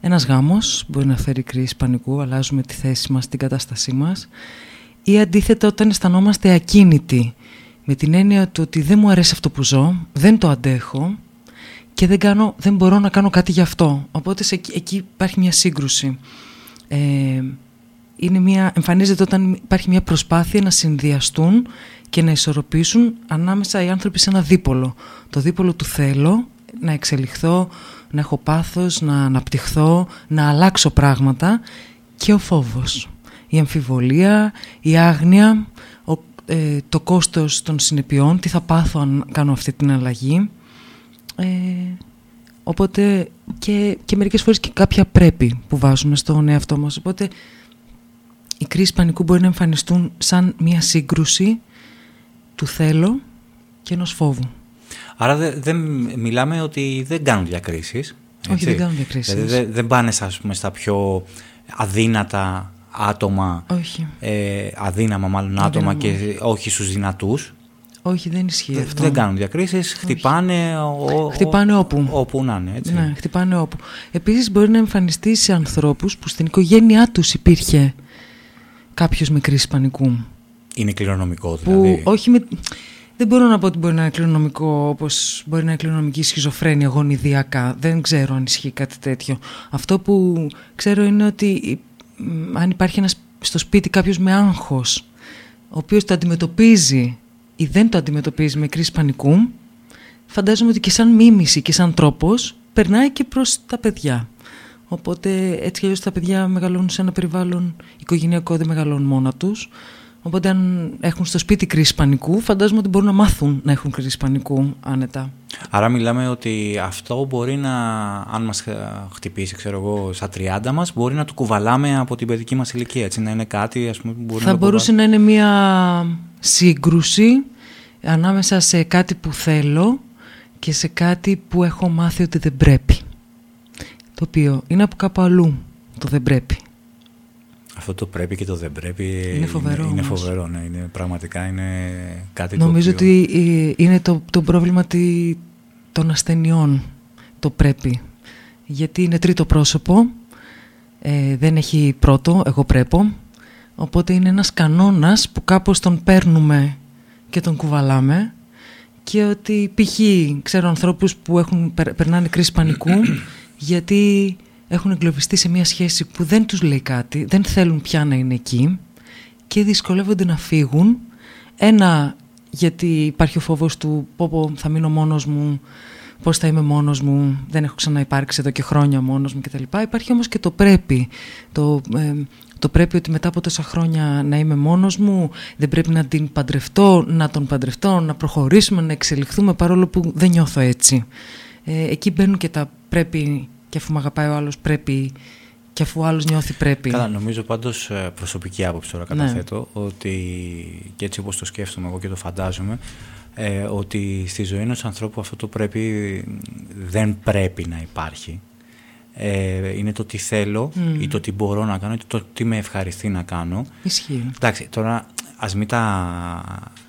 ένας γάμος μπορεί να φέρει κρίση πανικού, αλλάζουμε τη θέση μας, την κατάστασή μας ή αντίθετα όταν αισθανόμαστε ακίνητοι με την έννοια του ότι δεν μου αρέσει αυτό που ζω, δεν το αντέχω και δεν, κάνω, δεν μπορώ να κάνω κάτι γι' αυτό. Οπότε σε, εκεί υπάρχει μια σύγκρουση. Ε, είναι μια, εμφανίζεται όταν υπάρχει μια προσπάθεια να συνδυαστούν και να ισορροπήσουν ανάμεσα οι άνθρωποι σε ένα δίπολο. Το δίπολο του θέλω να εξελιχθώ, να έχω πάθος, να αναπτυχθώ, να αλλάξω πράγματα και ο φόβος. Η αμφιβολία, η άγνοια, ε, το κόστος των συνεπειών, τι θα πάθω αν κάνω αυτή την αλλαγή. Ε, οπότε και, και μερικές φορές και κάποια πρέπει που βάζουμε στον εαυτό μας. Οπότε οι κρίσεις πανικού μπορεί να εμφανιστούν σαν μια σύγκρουση του θέλω και ενός φόβου. Άρα δεν μιλάμε ότι δεν κάνουν διακρίσεις. Όχι, δεν κάνουν διακρίσεις. Δηλαδή δεν, πάνε πούμε, στα πιο αδύνατα άτομα, όχι. Ε, αδύναμα μάλλον άτομα και όχι στους δυνατούς. Όχι, δεν ισχύει δεν, αυτό. Δεν κάνουν διακρίσεις, χτυπάνε, ο, χτυπάνε όπου. όπου να είναι. Έτσι. Ναι, χτυπάνε όπου. Επίσης μπορεί να εμφανιστεί σε ανθρώπους που στην οικογένειά τους υπήρχε κάποιος με κρίση πανικού. Είναι κληρονομικό δηλαδή. Που, όχι με, δεν μπορώ να πω ότι μπορεί να είναι κληρονομικό όπως μπορεί να είναι κληρονομική σχιζοφρένεια γονιδιακά. Δεν ξέρω αν ισχύει κάτι τέτοιο. Αυτό που ξέρω είναι ότι αν υπάρχει ένας, στο σπίτι κάποιος με άγχος ο οποίος το αντιμετωπίζει ή δεν το αντιμετωπίζεις με κρίση πανικού φαντάζομαι ότι και σαν μίμηση και σαν τρόπος περνάει και προς τα παιδιά. Οπότε έτσι αλλιώς τα παιδιά μεγαλώνουν σε ένα περιβάλλον οικογενειακό, δεν μεγαλώνουν μόνα τους. Οπότε αν έχουν στο σπίτι κρίση πανικού, φαντάζομαι ότι μπορούν να μάθουν να έχουν κρίση πανικού άνετα. Άρα μιλάμε ότι αυτό μπορεί να, αν μας χτυπήσει, ξέρω εγώ, στα 30 μας, μπορεί να το κουβαλάμε από την παιδική μας ηλικία, έτσι, να είναι κάτι, ας πούμε, που μπορεί Θα να μπορούσε να είναι μια σύγκρουση ανάμεσα σε κάτι που θέλω και σε κάτι που έχω μάθει ότι δεν πρέπει. Το οποίο είναι από κάπου αλλού το δεν πρέπει. Αυτό το πρέπει και το δεν πρέπει είναι φοβερό. Είναι, είναι φοβερό, ναι. Είναι, πραγματικά είναι κάτι Νομίζω το οποίο... ότι ε, είναι το, το πρόβλημα των ασθενειών το πρέπει. Γιατί είναι τρίτο πρόσωπο, ε, δεν έχει πρώτο, εγώ πρέπει. Οπότε είναι ένας κανόνας που κάπως τον παίρνουμε και τον κουβαλάμε και ότι π.χ. ξέρω ανθρώπους που έχουν, περνάνε κρίση πανικού γιατί έχουν εγκλωβιστεί σε μια σχέση που δεν τους λέει κάτι, δεν θέλουν πια να είναι εκεί και δυσκολεύονται να φύγουν. Ένα, γιατί υπάρχει ο φόβος του πω, πω θα μείνω μόνος μου, πώς θα είμαι μόνος μου, δεν έχω ξαναυπάρξει εδώ και χρόνια μόνος μου κτλ. Υπάρχει όμως και το πρέπει, το, ε, το πρέπει ότι μετά από τόσα χρόνια να είμαι μόνος μου, δεν πρέπει να την παντρευτώ, να τον παντρευτώ, να προχωρήσουμε, να εξελιχθούμε παρόλο που δεν νιώθω έτσι. Ε, εκεί μπαίνουν και τα πρέπει και αφού με αγαπάει ο άλλος πρέπει και αφού ο άλλος νιώθει πρέπει. Καλά, νομίζω πάντως ε, προσωπική άποψη τώρα Ναι. καταθέτω ότι και έτσι όπως το σκέφτομαι εγώ και το φαντάζομαι ε, ότι στη ζωή ενός ανθρώπου αυτό το πρέπει δεν πρέπει να υπάρχει. Ε, είναι το τι θέλω Μμμ. ή το τι μπορώ να κάνω ή το τι με ευχαριστεί να κάνω. Ισχύει. Εντάξει, τώρα ας μην τα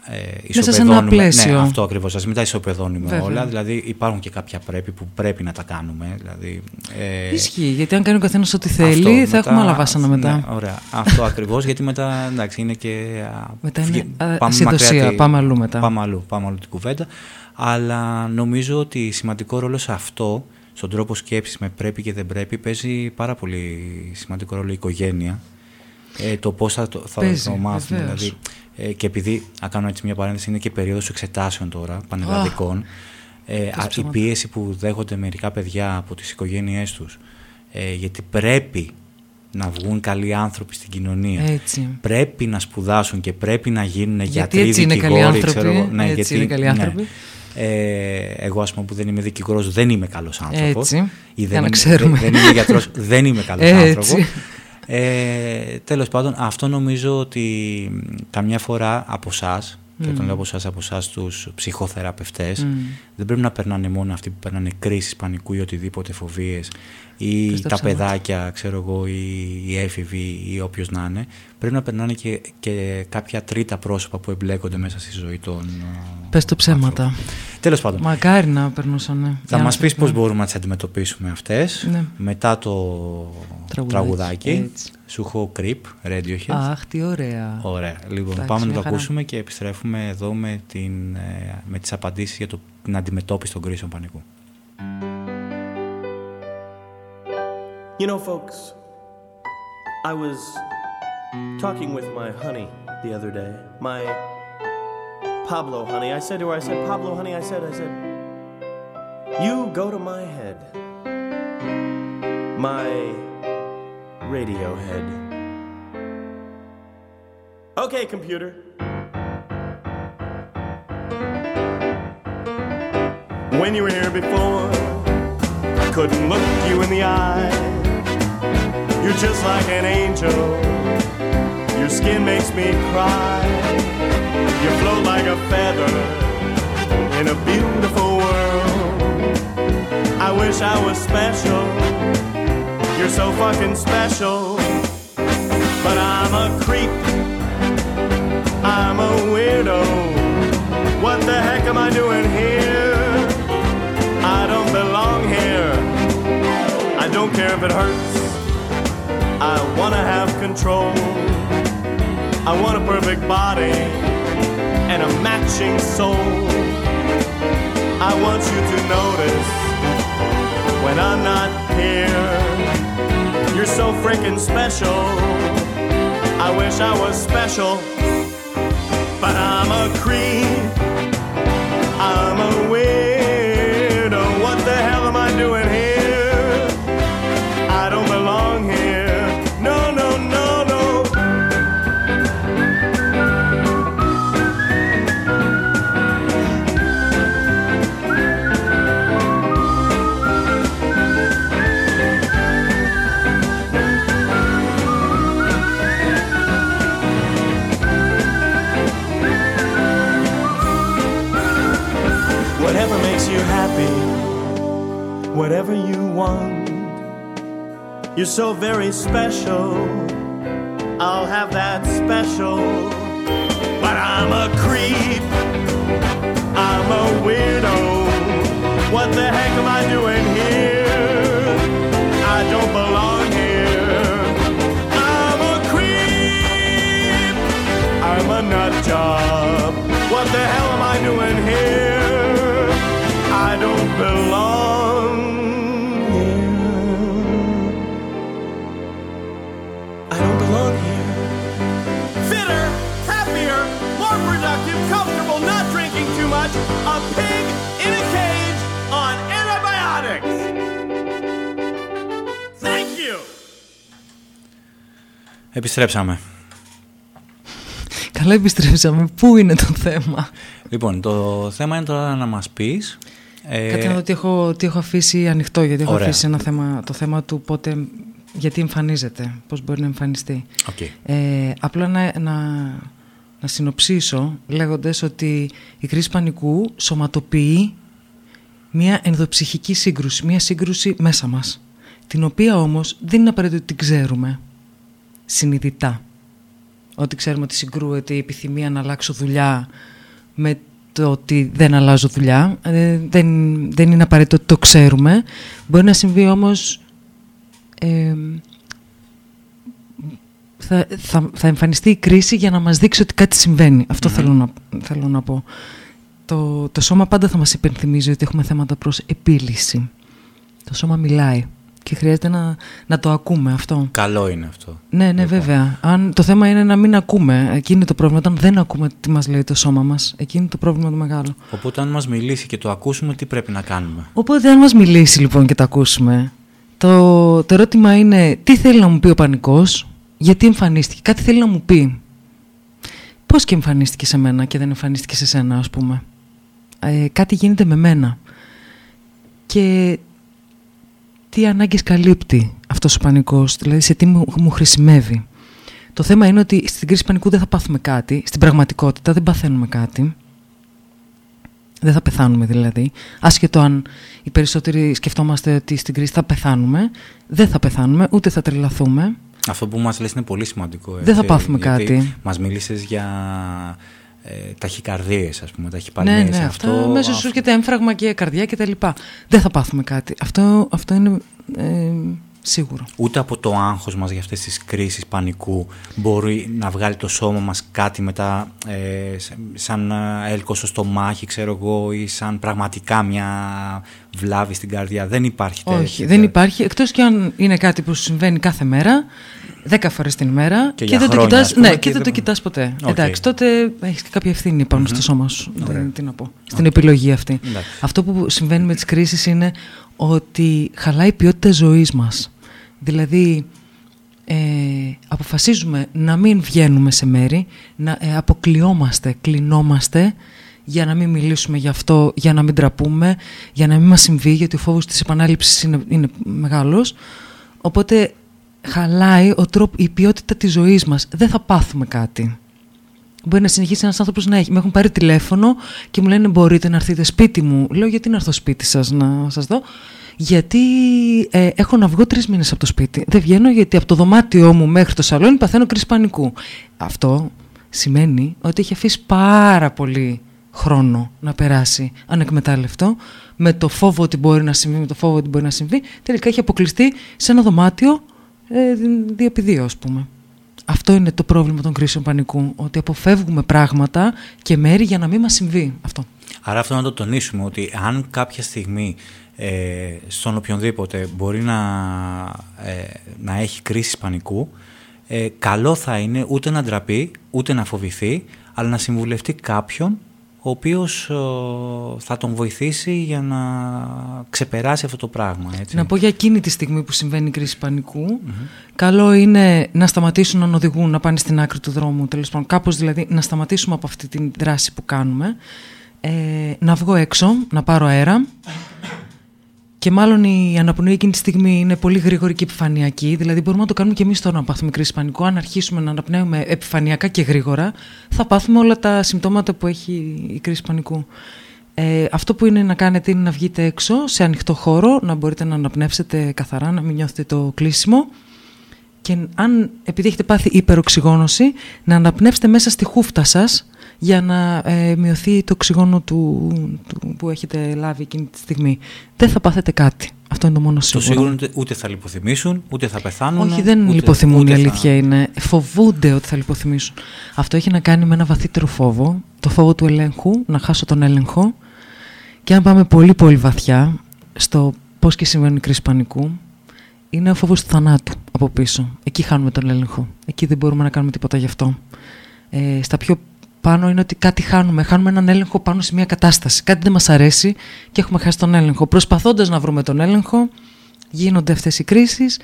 ε, Μέσα σε ένα ισοπεδώνουμε. πλαίσιο. Ναι, αυτό ακριβώς. Ας μην τα ισοπεδώνουμε Βέβαια. όλα. Δηλαδή υπάρχουν και κάποια πρέπει που πρέπει να τα κάνουμε. Δηλαδή, ε, Ισχύει, γιατί αν κάνει ο καθένας ό,τι θέλει, αυτό, θα έχουμε μετά- άλλα βάσανα μετά. Ναι, ωραία. Αυτό ακριβώς, γιατί μετά εντάξει, είναι και. α, Μετά είναι, βγει- α, πάμε ασυδοσία, μακριά τη- πάμε αλλού μετά. Πάμε αλλού, πάμε αλλού την κουβέντα. Αλλά νομίζω ότι σημαντικό ρόλο σε αυτό, στον τρόπο σκέψης με πρέπει και δεν πρέπει, παίζει πάρα πολύ σημαντικό ρόλο η οικογένεια. Ε, το πώς θα το, θα Παίζει, το μάθουμε. βεβαίως. Δηλαδή, ε, και επειδή, να κάνω έτσι μια παρένθεση, είναι και περίοδος εξετάσεων τώρα, πανελλαδικών. Ε, α, η ψέματα. πίεση που δέχονται μερικά παιδιά από τις οικογένειές τους ε, γιατί πρέπει να βγουν καλοί άνθρωποι στην κοινωνία. Έτσι. Πρέπει να σπουδάσουν και πρέπει να γίνουν Γιατί γιατροί, έτσι είναι καλοί δικηγόροι, άνθρωποι, ξέρω εγώ. Ναι, έτσι γιατί, είναι καλοί ναι. Άνθρωποι. Ε, εγώ, ας πούμε, που δεν είμαι δικηγόρος, δεν είμαι καλός άνθρωπος. Έτσι, Ή για δεν να είμαι, ξέρουμε. Δεν, δεν είμαι γιατρός, δεν είμαι καλός Έτσι. άνθρωπος. Ε, τέλος πάντων, αυτό νομίζω ότι μ, καμιά φορά από εσάς, και Μμ. όταν λέω από εσάς, από εσάς τους ψυχοθεραπευτές, Μμ. δεν πρέπει να περνάνε μόνο αυτοί που περνάνε κρίσεις πανικού ή οτιδήποτε φοβίες ή Πες τα τα ψέματα. παιδάκια, ξέρω εγώ, ή οι έφηβοι ή όποιος να είναι, πρέπει να περνάνε και, και κάποια τρίτα πρόσωπα που εμπλέκονται μέσα στη ζωή των... ε, Πες το ψέματα. Τέλος πάντων. Μακάρι να περνούσαν. Θα μας πεις πώς μπορούμε να τις αντιμετωπίσουμε αυτές Ναι. μετά το Τραγουδάκι, τραγουδάκι. έτσι. Σου έχω Creep, Radiohead. Αχ, τι ωραία. Ωραία. Λοιπόν, Εντάξει, πάμε να μια το χαρά. ακούσουμε και επιστρέφουμε εδώ με, την, ε, με τις απαντήσεις για το, την αντιμετώπιση των κρίσεων πανικού. You know, folks, I was talking with my honey the other day. My Pablo honey. I said to her, I said, Pablo honey, I said, I said, you go to my head. My radio head. Okay, computer. When you were here before, I couldn't look you in the eye. You're just like an angel. Your skin makes me cry. You float like a feather in a beautiful world. I wish I was special. You're so fucking special. But I'm a creep. I'm a weirdo. What the heck am I doing here? I don't belong here. I don't care if it hurts. I wanna have control. I want a perfect body and a matching soul. I want you to notice when I'm not here. You're so freaking special. I wish I was special, but I'm a creep. You're so very special. I'll have that special. But I'm a creep. Επιστρέψαμε. Καλά επιστρέψαμε. Πού είναι το θέμα; Λοιπόν, το θέμα είναι τώρα να μας πεις... ε, Κάτι να δω τι έχω, τι έχω αφήσει ανοιχτό, γιατί έχω Ωραία. αφήσει ένα θέμα, το θέμα του πότε, γιατί εμφανίζεται, πώς μπορεί να εμφανιστεί. Οκ. Ε, απλά να, να, να συνοψίσω λέγοντας ότι η κρίση πανικού σωματοποιεί μια ενδοψυχική σύγκρουση, μια σύγκρουση μέσα μας, την οποία όμως δεν είναι απαραίτητο ότι την ξέρουμε συνειδητά. Ότι ξέρουμε ότι συγκρούεται η επιθυμία να αλλάξω δουλειά με το ότι δεν αλλάζω δουλειά. Ε, δεν, δεν είναι απαραίτητο ότι το ξέρουμε. Μπορεί να συμβεί όμως... ε, θα, θα, θα εμφανιστεί η κρίση για να μας δείξει ότι κάτι συμβαίνει. Αυτό θέλω, να, θέλω να πω. Το, το σώμα πάντα θα μας υπενθυμίζει ότι έχουμε θέματα προς επίλυση. Το σώμα μιλάει και χρειάζεται να, να το ακούμε αυτό. Καλό είναι αυτό. Ναι, ναι, βέβαια. Αν, το θέμα είναι να μην ακούμε. Εκεί είναι το πρόβλημα. Όταν δεν ακούμε τι μας λέει το σώμα μας, εκεί είναι το πρόβλημα το μεγάλο. Οπότε αν μας μιλήσει και το ακούσουμε, τι πρέπει να κάνουμε; Οπότε αν μας μιλήσει λοιπόν και το ακούσουμε, το, το ερώτημα είναι τι θέλει να μου πει ο πανικός, γιατί εμφανίστηκε, κάτι θέλει να μου πει. Πώς και εμφανίστηκε σε μένα και δεν εμφανίστηκε σε σένα ας πούμε. Ε, κάτι γίνεται με μένα. Και τι ανάγκες καλύπτει αυτός ο πανικός, δηλαδή σε τι μου, μου χρησιμεύει. Το θέμα είναι ότι στην κρίση πανικού δεν θα πάθουμε κάτι, στην πραγματικότητα δεν παθαίνουμε κάτι. Δεν θα πεθάνουμε δηλαδή. Άσχετο αν οι περισσότεροι σκεφτόμαστε ότι στην κρίση θα πεθάνουμε, δεν θα πεθάνουμε, ούτε θα τρελαθούμε. Αυτό που μας λες είναι πολύ σημαντικό. Δεν θα πάθουμε γιατί κάτι. Μας μίλησες για ε, ταχυκαρδίες, ας πούμε, ταχυπαλμίες. Ναι, ναι, αυτό, μέσα σου έρχεται έμφραγμα και καρδιά και τα λοιπά. Δεν θα πάθουμε κάτι. Αυτό, αυτό είναι ε, σίγουρο. Ούτε από το άγχος μας για αυτές τις κρίσεις πανικού μπορεί να βγάλει το σώμα μας κάτι μετά ε, σ- σαν ε, έλκος στο στομάχι, ξέρω εγώ, ή σαν πραγματικά μια βλάβη στην καρδιά. Δεν υπάρχει τέτοιο. Όχι, δεν υπάρχει. Εκτός και αν είναι κάτι που συμβαίνει κάθε μέρα, δέκα φορές την ημέρα Και για δεν το χρόνια, κοιτάς, ας πούμε, ναι, και και δεν δεν- το κοιτάς ποτέ. Οκ. Εντάξει, τότε έχεις και κάποια ευθύνη πάνω στο σώμα σου. Ωραία. Δεν, τι να πω. Στην επιλογή αυτή. Εντάξει. Αυτό που συμβαίνει με τις κρίσεις είναι ότι χαλάει η ποιότητα ζωής μας. Δηλαδή, ε, αποφασίζουμε να μην βγαίνουμε σε μέρη, να ε, αποκλειόμαστε, κλεινόμαστε για να μην μιλήσουμε γι' αυτό, για να μην τραπούμε, για να μην μας συμβεί, γιατί ο φόβος της επανάληψης είναι, είναι μεγάλος. Οπότε χαλάει ο τρόπο, η ποιότητα της ζωής μας. Δεν θα πάθουμε κάτι. Μπορεί να συνεχίσει ένας άνθρωπος να έχει. Με έχουν πάρει τηλέφωνο και μου λένε μπορείτε να έρθετε σπίτι μου. Λέω γιατί να έρθω σπίτι σας να σας δω; Γιατί ε, έχω να βγω τρεις μήνες από το σπίτι. Δεν βγαίνω γιατί από το δωμάτιό μου μέχρι το σαλόνι παθαίνω κρίση πανικού. Αυτό σημαίνει ότι έχει αφήσει πάρα πολύ χρόνο να περάσει ανεκμετάλλευτο με το φόβο ότι μπορεί να συμβεί, με το φόβο ότι μπορεί να συμβεί. Τελικά έχει αποκλειστεί σε ένα δωμάτιο ε, δύο επί δύο, ας πούμε. Αυτό είναι το πρόβλημα των κρίσεων πανικού. Ότι αποφεύγουμε πράγματα και μέρη για να μην μας συμβεί αυτό. Άρα αυτό να το τονίσουμε ότι αν κάποια στιγμή ε, στον οποιονδήποτε μπορεί να, ε, να έχει κρίση πανικού ε, καλό θα είναι ούτε να ντραπεί ούτε να φοβηθεί αλλά να συμβουλευτεί κάποιον ο οποίος ε, θα τον βοηθήσει για να ξεπεράσει αυτό το πράγμα. Έτσι. Να πω για εκείνη τη στιγμή που συμβαίνει η κρίση πανικού, καλό είναι να σταματήσουν να οδηγούν, να πάνε στην άκρη του δρόμου, τέλος πάντων, κάπως δηλαδή να σταματήσουμε από αυτή τη δράση που κάνουμε, ε, να βγω έξω, να πάρω αέρα και μάλλον η αναπνοή εκείνη τη στιγμή είναι πολύ γρήγορη και επιφανειακή. Δηλαδή, μπορούμε να το κάνουμε και εμείς τώρα να πάθουμε κρίση πανικού. Αν αρχίσουμε να αναπνέουμε επιφανειακά και γρήγορα, θα πάθουμε όλα τα συμπτώματα που έχει η κρίση πανικού. Ε, αυτό που είναι να κάνετε είναι να βγείτε έξω σε ανοιχτό χώρο, να μπορείτε να αναπνεύσετε καθαρά, να μην νιώθετε το κλείσιμο. Και αν, επειδή έχετε πάθει υπεροξυγόνωση, να αναπνεύσετε μέσα στη χούφτα σας για να ε, μειωθεί το οξυγόνο του, του, που έχετε λάβει εκείνη τη στιγμή. Δεν θα πάθετε κάτι. Αυτό είναι το μόνο Το σίγουρο. σίγουρο είναι ότι ούτε θα λιποθυμήσουν, ούτε θα πεθάνουν. Όχι, δεν ούτε- λιποθυμούν, ούτε η θα- αλήθεια είναι. Φοβούνται ότι θα λιποθυμήσουν. Αυτό έχει να κάνει με ένα βαθύτερο φόβο, το φόβο του ελέγχου, να χάσω τον έλεγχο. Και αν πάμε πολύ πολύ βαθιά στο πώς και συμβαίνει η κρίση πανικού, είναι ο φόβος του θανάτου από πίσω. Εκεί χάνουμε τον έλεγχο. Εκεί δεν μπορούμε να κάνουμε τίποτα γι' αυτό. Ε, στα πιο πάνω είναι ότι κάτι χάνουμε. Χάνουμε έναν έλεγχο πάνω σε μια κατάσταση. Κάτι δεν μας αρέσει και έχουμε χάσει τον έλεγχο. Προσπαθώντας να βρούμε τον έλεγχο, γίνονται αυτές οι κρίσεις.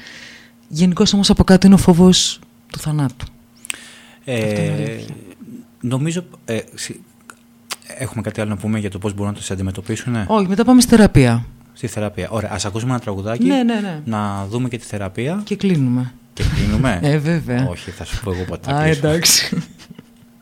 Γενικώς όμως από κάτω είναι ο φόβος του θανάτου. Αυτό είναι Ε, αλήθεια. νομίζω. Ε, συ- έχουμε κάτι άλλο να πούμε για το πώς μπορούν να το αντιμετωπίσουν; Όχι, μετά πάμε στη θεραπεία. Στη θεραπεία. Ωραία, ας ακούσουμε ένα τραγουδάκι. Ναι, ναι, ναι. Να δούμε και τη θεραπεία. Και κλείνουμε. Και κλείνουμε. Ε, βέβαια. Όχι, θα σου πω εγώ πότε θα Α, κλείσω. εντάξει.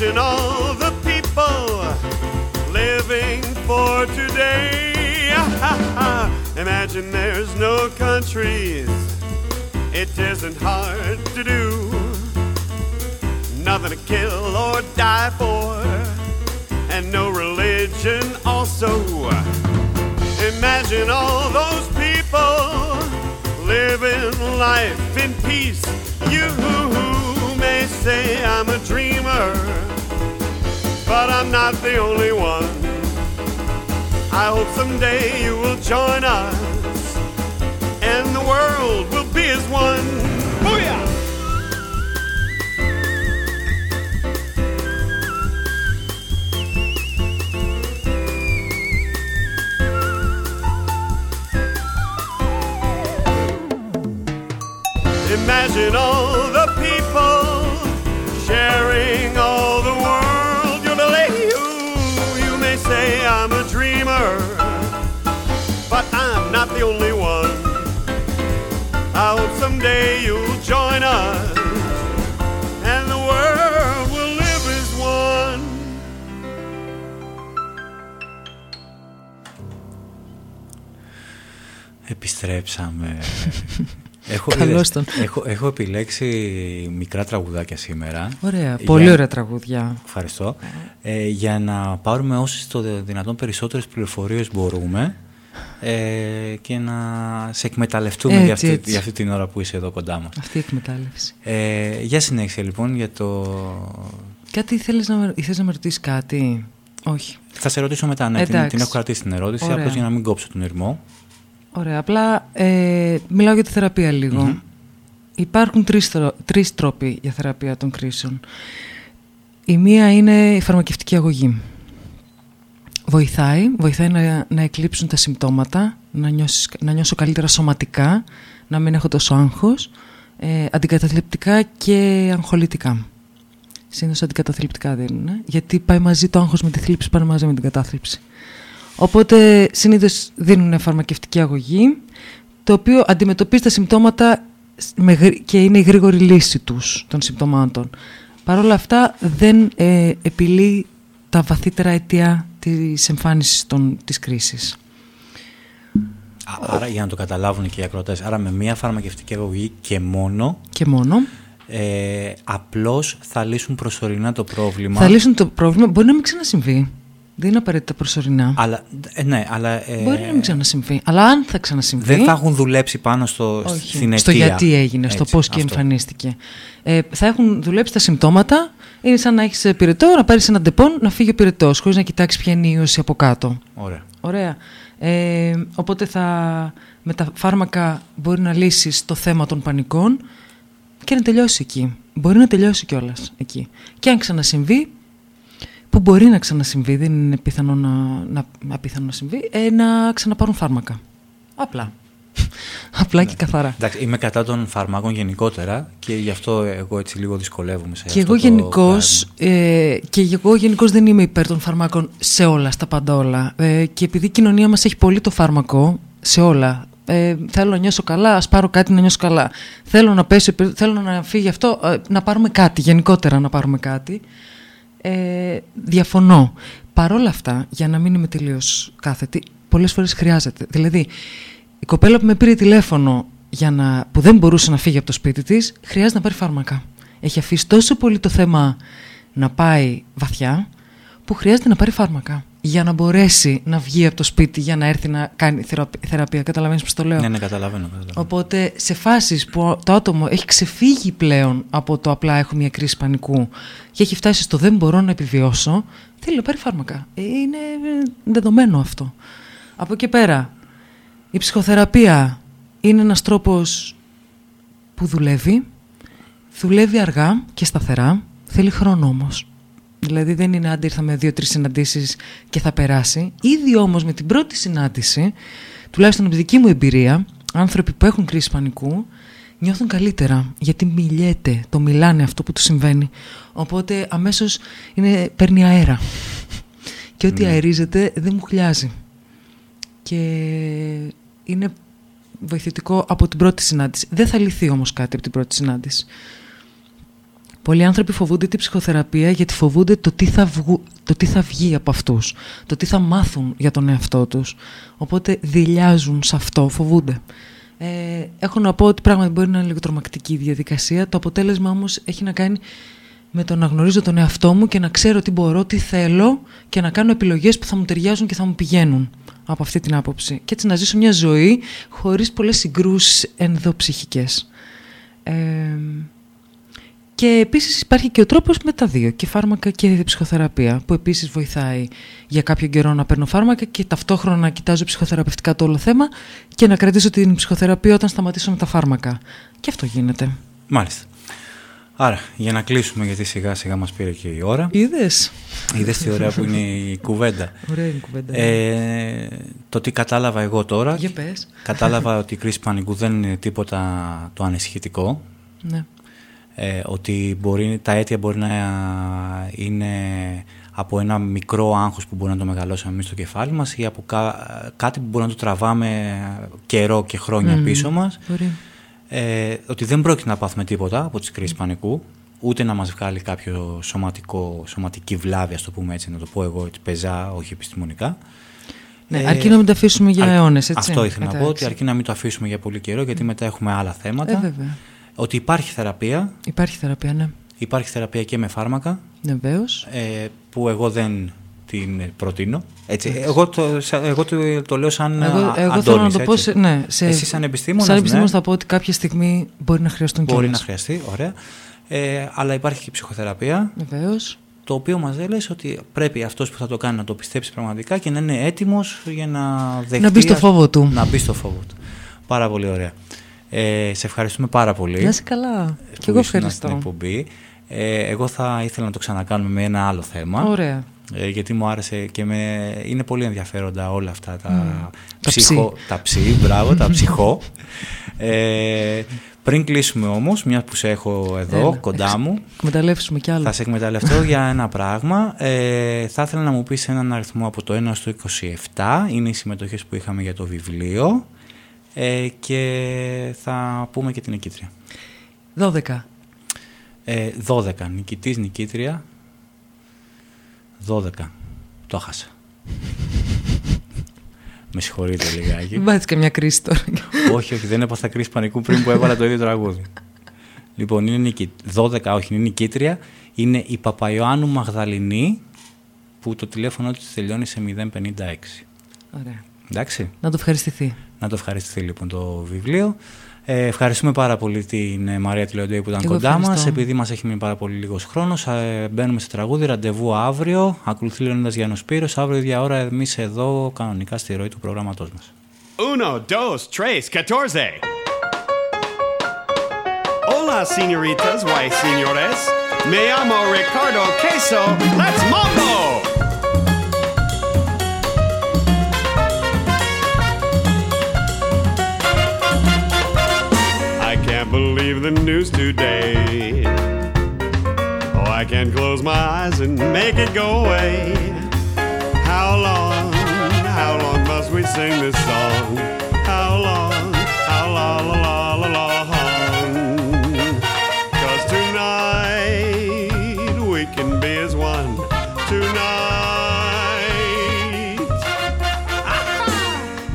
Imagine all the people living for today. Imagine there's no countries. It isn't hard to do nothing to kill or die for, and no religion also. Imagine all those people living life in peace. You may say I'm a dreamer, but I'm not the only one. I hope someday you will join us, and the world will be as one. Booyah! Imagine all the people sharing all dreamer, but I'm not the only one. I hope someday you'll join us, and the world will live as one. Επιστρέψαμε. έχω, Καλώς τον. έχω, έχω επιλέξει μικρά τραγουδάκια σήμερα. Ωραία, Για- πολύ ωραία τραγούδια. Ευχαριστώ. Ε, για να πάρουμε όσες το δυνατόν περισσότερες πληροφορίες μπορούμε ε, και να σε εκμεταλλευτούμε Έτσι, για, αυτή, έτσι. για αυτή την ώρα που είσαι εδώ κοντά μας. Αυτή η εκμετάλλευση. Ε, για συνέχεια λοιπόν για το... Κάτι ήθελες να, με- ήθελες να με ρωτήσεις κάτι; Όχι. Θα σε ρωτήσω μετά, ναι, την, Εντάξει. την έχω κρατήσει την ερώτηση, Ωραία. απλώς για να μην κόψω τον ήρμο. Ωραία. Απλά ε, μιλάω για τη θεραπεία λίγο. Υπάρχουν τρεις, τρο- τρεις τρόποι για θεραπεία των κρίσεων. Η μία είναι η φαρμακευτική αγωγή. Βοηθάει, βοηθάει να, να εκλείψουν τα συμπτώματα, να, νιώσεις, να νιώσω καλύτερα σωματικά, να μην έχω τόσο άγχος, ε, αντικαταθλιπτικά και αγχολητικά. Συνήθως αντικαταθλιπτικά δίνουν, γιατί πάει μαζί το άγχος με τη θλίψη, πάνε μαζί με την κατάθλιψη. Οπότε συνήθως δίνουν φαρμακευτική αγωγή, το οποίο αντιμετωπίζει τα συμπτώματα με γρ- και είναι η γρήγορη λύση τους των συμπτωμάτων. Παρ' όλα αυτά δεν ε, επιλύει τα βαθύτερα αιτία της εμφάνισης των, της κρίσης. Α- Άρα για να το καταλάβουν και οι ακροατές, άρα με μία φαρμακευτική αγωγή και μόνο, Και μόνο. ε, απλώς θα λύσουν προσωρινά το πρόβλημα. Θα λύσουν το πρόβλημα. Μπορεί να μην ξανασυμβεί. Δεν είναι απαραίτητα προσωρινά. Αλλά, ε, ναι, αλλά ε, Μπορεί να μην ξανασυμβεί. Αλλά αν θα ξανασυμβεί. δεν θα έχουν δουλέψει πάνω στο, Όχι, στην αιτία. στο γιατί έγινε, στο Έτσι, πώς και αυτό. εμφανίστηκε. Ε, θα έχουν δουλέψει τα συμπτώματα. Είναι σαν να έχεις πυρετό, να πάρεις ένα Depon, να φύγει ο πυρετός, χωρίς να κοιτάξεις ποια είναι η ίωση από κάτω. Ωραία. Ωραία. Ε, οπότε θα, με τα φάρμακα μπορεί να λύσεις το θέμα των πανικών και να τελειώσει εκεί. Μπορεί να τελειώσει κιόλας εκεί. Και αν ξανασυμβεί, που μπορεί να ξανασυμβεί, δεν είναι πιθανό να, να, απίθανο να συμβεί, ε, να ξαναπάρουν φάρμακα. Απλά. Απλά και καθαρά. Εντάξει, είμαι κατά των φαρμάκων γενικότερα και γι' αυτό εγώ έτσι λίγο δυσκολεύομαι σε Και αυτό εγώ το γενικώς πράγμα. ε, και εγώ γενικώς δεν είμαι υπέρ των φαρμάκων σε όλα, στα πάντα όλα. Ε, και επειδή η κοινωνία μας έχει πολύ το φάρμακο σε όλα. Ε, θέλω να νιώσω καλά, ας πάρω κάτι να νιώσω καλά. Θέλω να πέσει, θέλω να φύγει αυτό, ε, να πάρουμε κάτι, γενικότερα να πάρουμε κάτι. Ε, διαφωνώ. Παρ' όλα αυτά, για να μην είμαι τελείως κάθετη, πολλές φορές χρειάζεται. Δηλαδή, η κοπέλα που με πήρε τηλέφωνο για να, που δεν μπορούσε να φύγει από το σπίτι της, χρειάζεται να πάρει φάρμακα. Έχει αφήσει τόσο πολύ το θέμα να πάει βαθιά, που χρειάζεται να πάρει φάρμακα. Για να μπορέσει να βγει από το σπίτι, για να έρθει να κάνει θεραπεία. θεραπεία. Καταλαβαίνεις πώς το λέω; Ναι, ναι, καταλαβαίνω. καταλαβαίνω. Οπότε σε φάσεις που το άτομο έχει ξεφύγει πλέον από το απλά έχω μια κρίση πανικού και έχει φτάσει στο δεν μπορώ να επιβιώσω, θέλει να πάρει φάρμακα. Ε, Είναι ε, δεδομένο αυτό. Από εκεί πέρα, η ψυχοθεραπεία είναι ένας τρόπος που δουλεύει, δουλεύει αργά και σταθερά, θέλει χρόνο όμως. Δηλαδή δεν είναι άντε ήρθαμε δύο-τρεις συναντήσεις και θα περάσει. Ήδη όμως με την πρώτη συνάντηση, τουλάχιστον από τη δική μου εμπειρία, άνθρωποι που έχουν κρίση πανικού νιώθουν καλύτερα γιατί μιλιέται, το μιλάνε αυτό που τους συμβαίνει. Οπότε αμέσως είναι, παίρνει αέρα. και ό,τι Ναι. αερίζεται δεν μου χλιάζει. Και είναι βοηθητικό από την πρώτη συνάντηση. Δεν θα λυθεί όμως κάτι από την πρώτη συνάντηση. Πολλοί άνθρωποι φοβούνται την ψυχοθεραπεία γιατί φοβούνται το τι θα, βγου, το τι θα βγει από αυτούς, το τι θα μάθουν για τον εαυτό τους. Οπότε δηλιάζουν σε αυτό, φοβούνται. Ε, έχω να πω ότι πράγματι μπορεί να είναι λίγο τρομακτική η διαδικασία. Το αποτέλεσμα όμως έχει να κάνει με το να γνωρίζω τον εαυτό μου και να ξέρω τι μπορώ, τι θέλω και να κάνω επιλογές που θα μου ταιριάζουν και θα μου πηγαίνουν από αυτή την άποψη. Και έτσι να ζήσω μια ζωή χωρίς πολλές συγκρούσεις ενδοψυχικές. Ε, και επίσης υπάρχει και ο τρόπος με τα δύο, και φάρμακα και ψυχοθεραπεία, που επίσης βοηθάει για κάποιο καιρό να παίρνω φάρμακα και ταυτόχρονα να κοιτάζω ψυχοθεραπευτικά το όλο θέμα και να κρατήσω την ψυχοθεραπεία όταν σταματήσω με τα φάρμακα. Και αυτό γίνεται. Μάλιστα. Άρα, για να κλείσουμε, γιατί σιγά σιγά μας πήρε και η ώρα. Είδες. Είδες τι ωραία που είναι η κουβέντα. Ωραία είναι η κουβέντα. Ε, το τι κατάλαβα εγώ τώρα. Για πες. Κατάλαβα ότι η κρίση πανικού δεν είναι τίποτα το ανησυχητικό. Ναι. Ε, ότι μπορεί, τα αίτια μπορεί να είναι από ένα μικρό άγχος που μπορεί να το μεγαλώσουμε εμείς στο κεφάλι μας ή από κά- κάτι που μπορεί να το τραβάμε καιρό και χρόνια Μμμ, πίσω μας. μπορεί. Ε, ότι δεν πρόκειται να πάθουμε τίποτα από τις κρίσεις πανικού, ούτε να μας βγάλει κάποιο σωματικό, σωματική βλάβη, ας το πούμε έτσι, να το πω εγώ έτσι πεζά, όχι επιστημονικά. Ναι, αρκεί να μην το αφήσουμε για αρ- αιώνες, έτσι. Αυτό ήθελα να πω, Εντάξει. ότι αρκεί να μην το αφήσουμε για πολύ καιρό, γιατί μετά έχουμε άλλα θέματα. Ε, βέβαια. Ότι υπάρχει θεραπεία, Υπάρχει θεραπεία, ναι. υπάρχει θεραπεία και με φάρμακα, Βεβαίως. ε, που εγώ δεν την προτείνω. Έτσι, εγώ το, σα- εγώ το, το λέω σαν Εγώ, α, εγώ Αντώνης, θέλω να το πω. έτσι. Σε, ναι, σε, Εσύ σαν επιστήμονας, Σαν επιστήμονας ναι. θα πω ότι κάποια στιγμή μπορεί να χρειαστούν Μπορεί κιόλας. να χρειαστεί, ωραία. Ε, αλλά υπάρχει και ψυχοθεραπεία. Βεβαίως. Το οποίο μας λέει ότι πρέπει αυτός που θα το κάνει να το πιστέψει πραγματικά και να είναι έτοιμος για να δεχτεί... Να μπει στο ας- φόβο του. Να μπει στο φόβο του. Πάρα πολύ ωραία. Ε, σε ευχαριστούμε πάρα πολύ. Να είσαι καλά. που Και εγώ ήσουν ευχαριστώ. Στην εκπομπή. Ε, εγώ θα ήθελα να το ξανακάνουμε με ένα άλλο θέμα. Ωραία. Ε, γιατί μου άρεσε και με... είναι πολύ ενδιαφέροντα όλα αυτά τα, Μμ. Τα ψυχο... ψι. τα ψι, μπράβο, τα ψυχό. Ε, πριν κλείσουμε όμως, μια που σε έχω εδώ Έλα, κοντά εξ- μου, Εκμεταλλεύσουμε κι άλλο. θα σε εκμεταλλευτώ για ένα πράγμα. Ε, θα ήθελα να μου πεις έναν αριθμό από το 1 στο 27. Είναι οι συμμετοχές που είχαμε για το βιβλίο. Ε, και θα πούμε και την νικήτρια. 12. Ε, 12. Νικητής, νικήτρια. 12. Το χάσα. Με συγχωρείτε λιγάκι. Μην πάθεις και μια κρίση τώρα. όχι, όχι, δεν έπαθα κρίση πανικού πριν που έβαλα το ίδιο τραγούδι. Λοιπόν, είναι νικη... 12, όχι, είναι νικήτρια. Είναι η Παπαϊωάννου Μαγδαληνή που το τηλέφωνο της τελειώνει σε 056. Ωραία. Εντάξει. Να το ευχαριστηθεί. Να το ευχαριστηθεί λοιπόν το βιβλίο. Ε, ευχαριστούμε πάρα πολύ την ε, Μαρία Τηλεοντέη που ήταν Και εγώ κοντά μας. ευχαριστώ. Επειδή μας έχει μείνει πάρα πολύ λίγος χρόνος, ε, μπαίνουμε σε τραγούδι. Ραντεβού αύριο. Ακολουθεί Λεωνίδας Γιάννος Πύρος. Αύριο ίδια ώρα εμείς εδώ κανονικά στη ροή του προγράμματός μας. Uno, dos, tres, catorce. Hola, señoritas, why, señores? Me llamo Ricardo Queso. Let's mambo! Believe the news today. Oh, I can't close my eyes and make it go away. How long, how long must we sing this song? How long, how long, la, la, la, long? Cause tonight we can be as one. Tonight,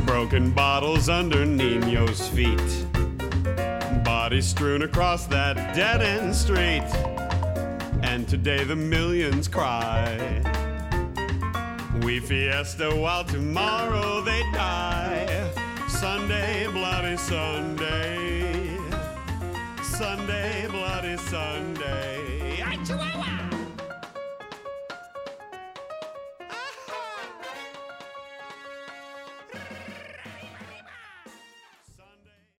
broken bottles under Nino's feet. Strewn across that dead end street. And today the millions cry. We fiesta while tomorrow they die. Sunday, bloody Sunday. Sunday, bloody Sunday. Ay, Chihuahua!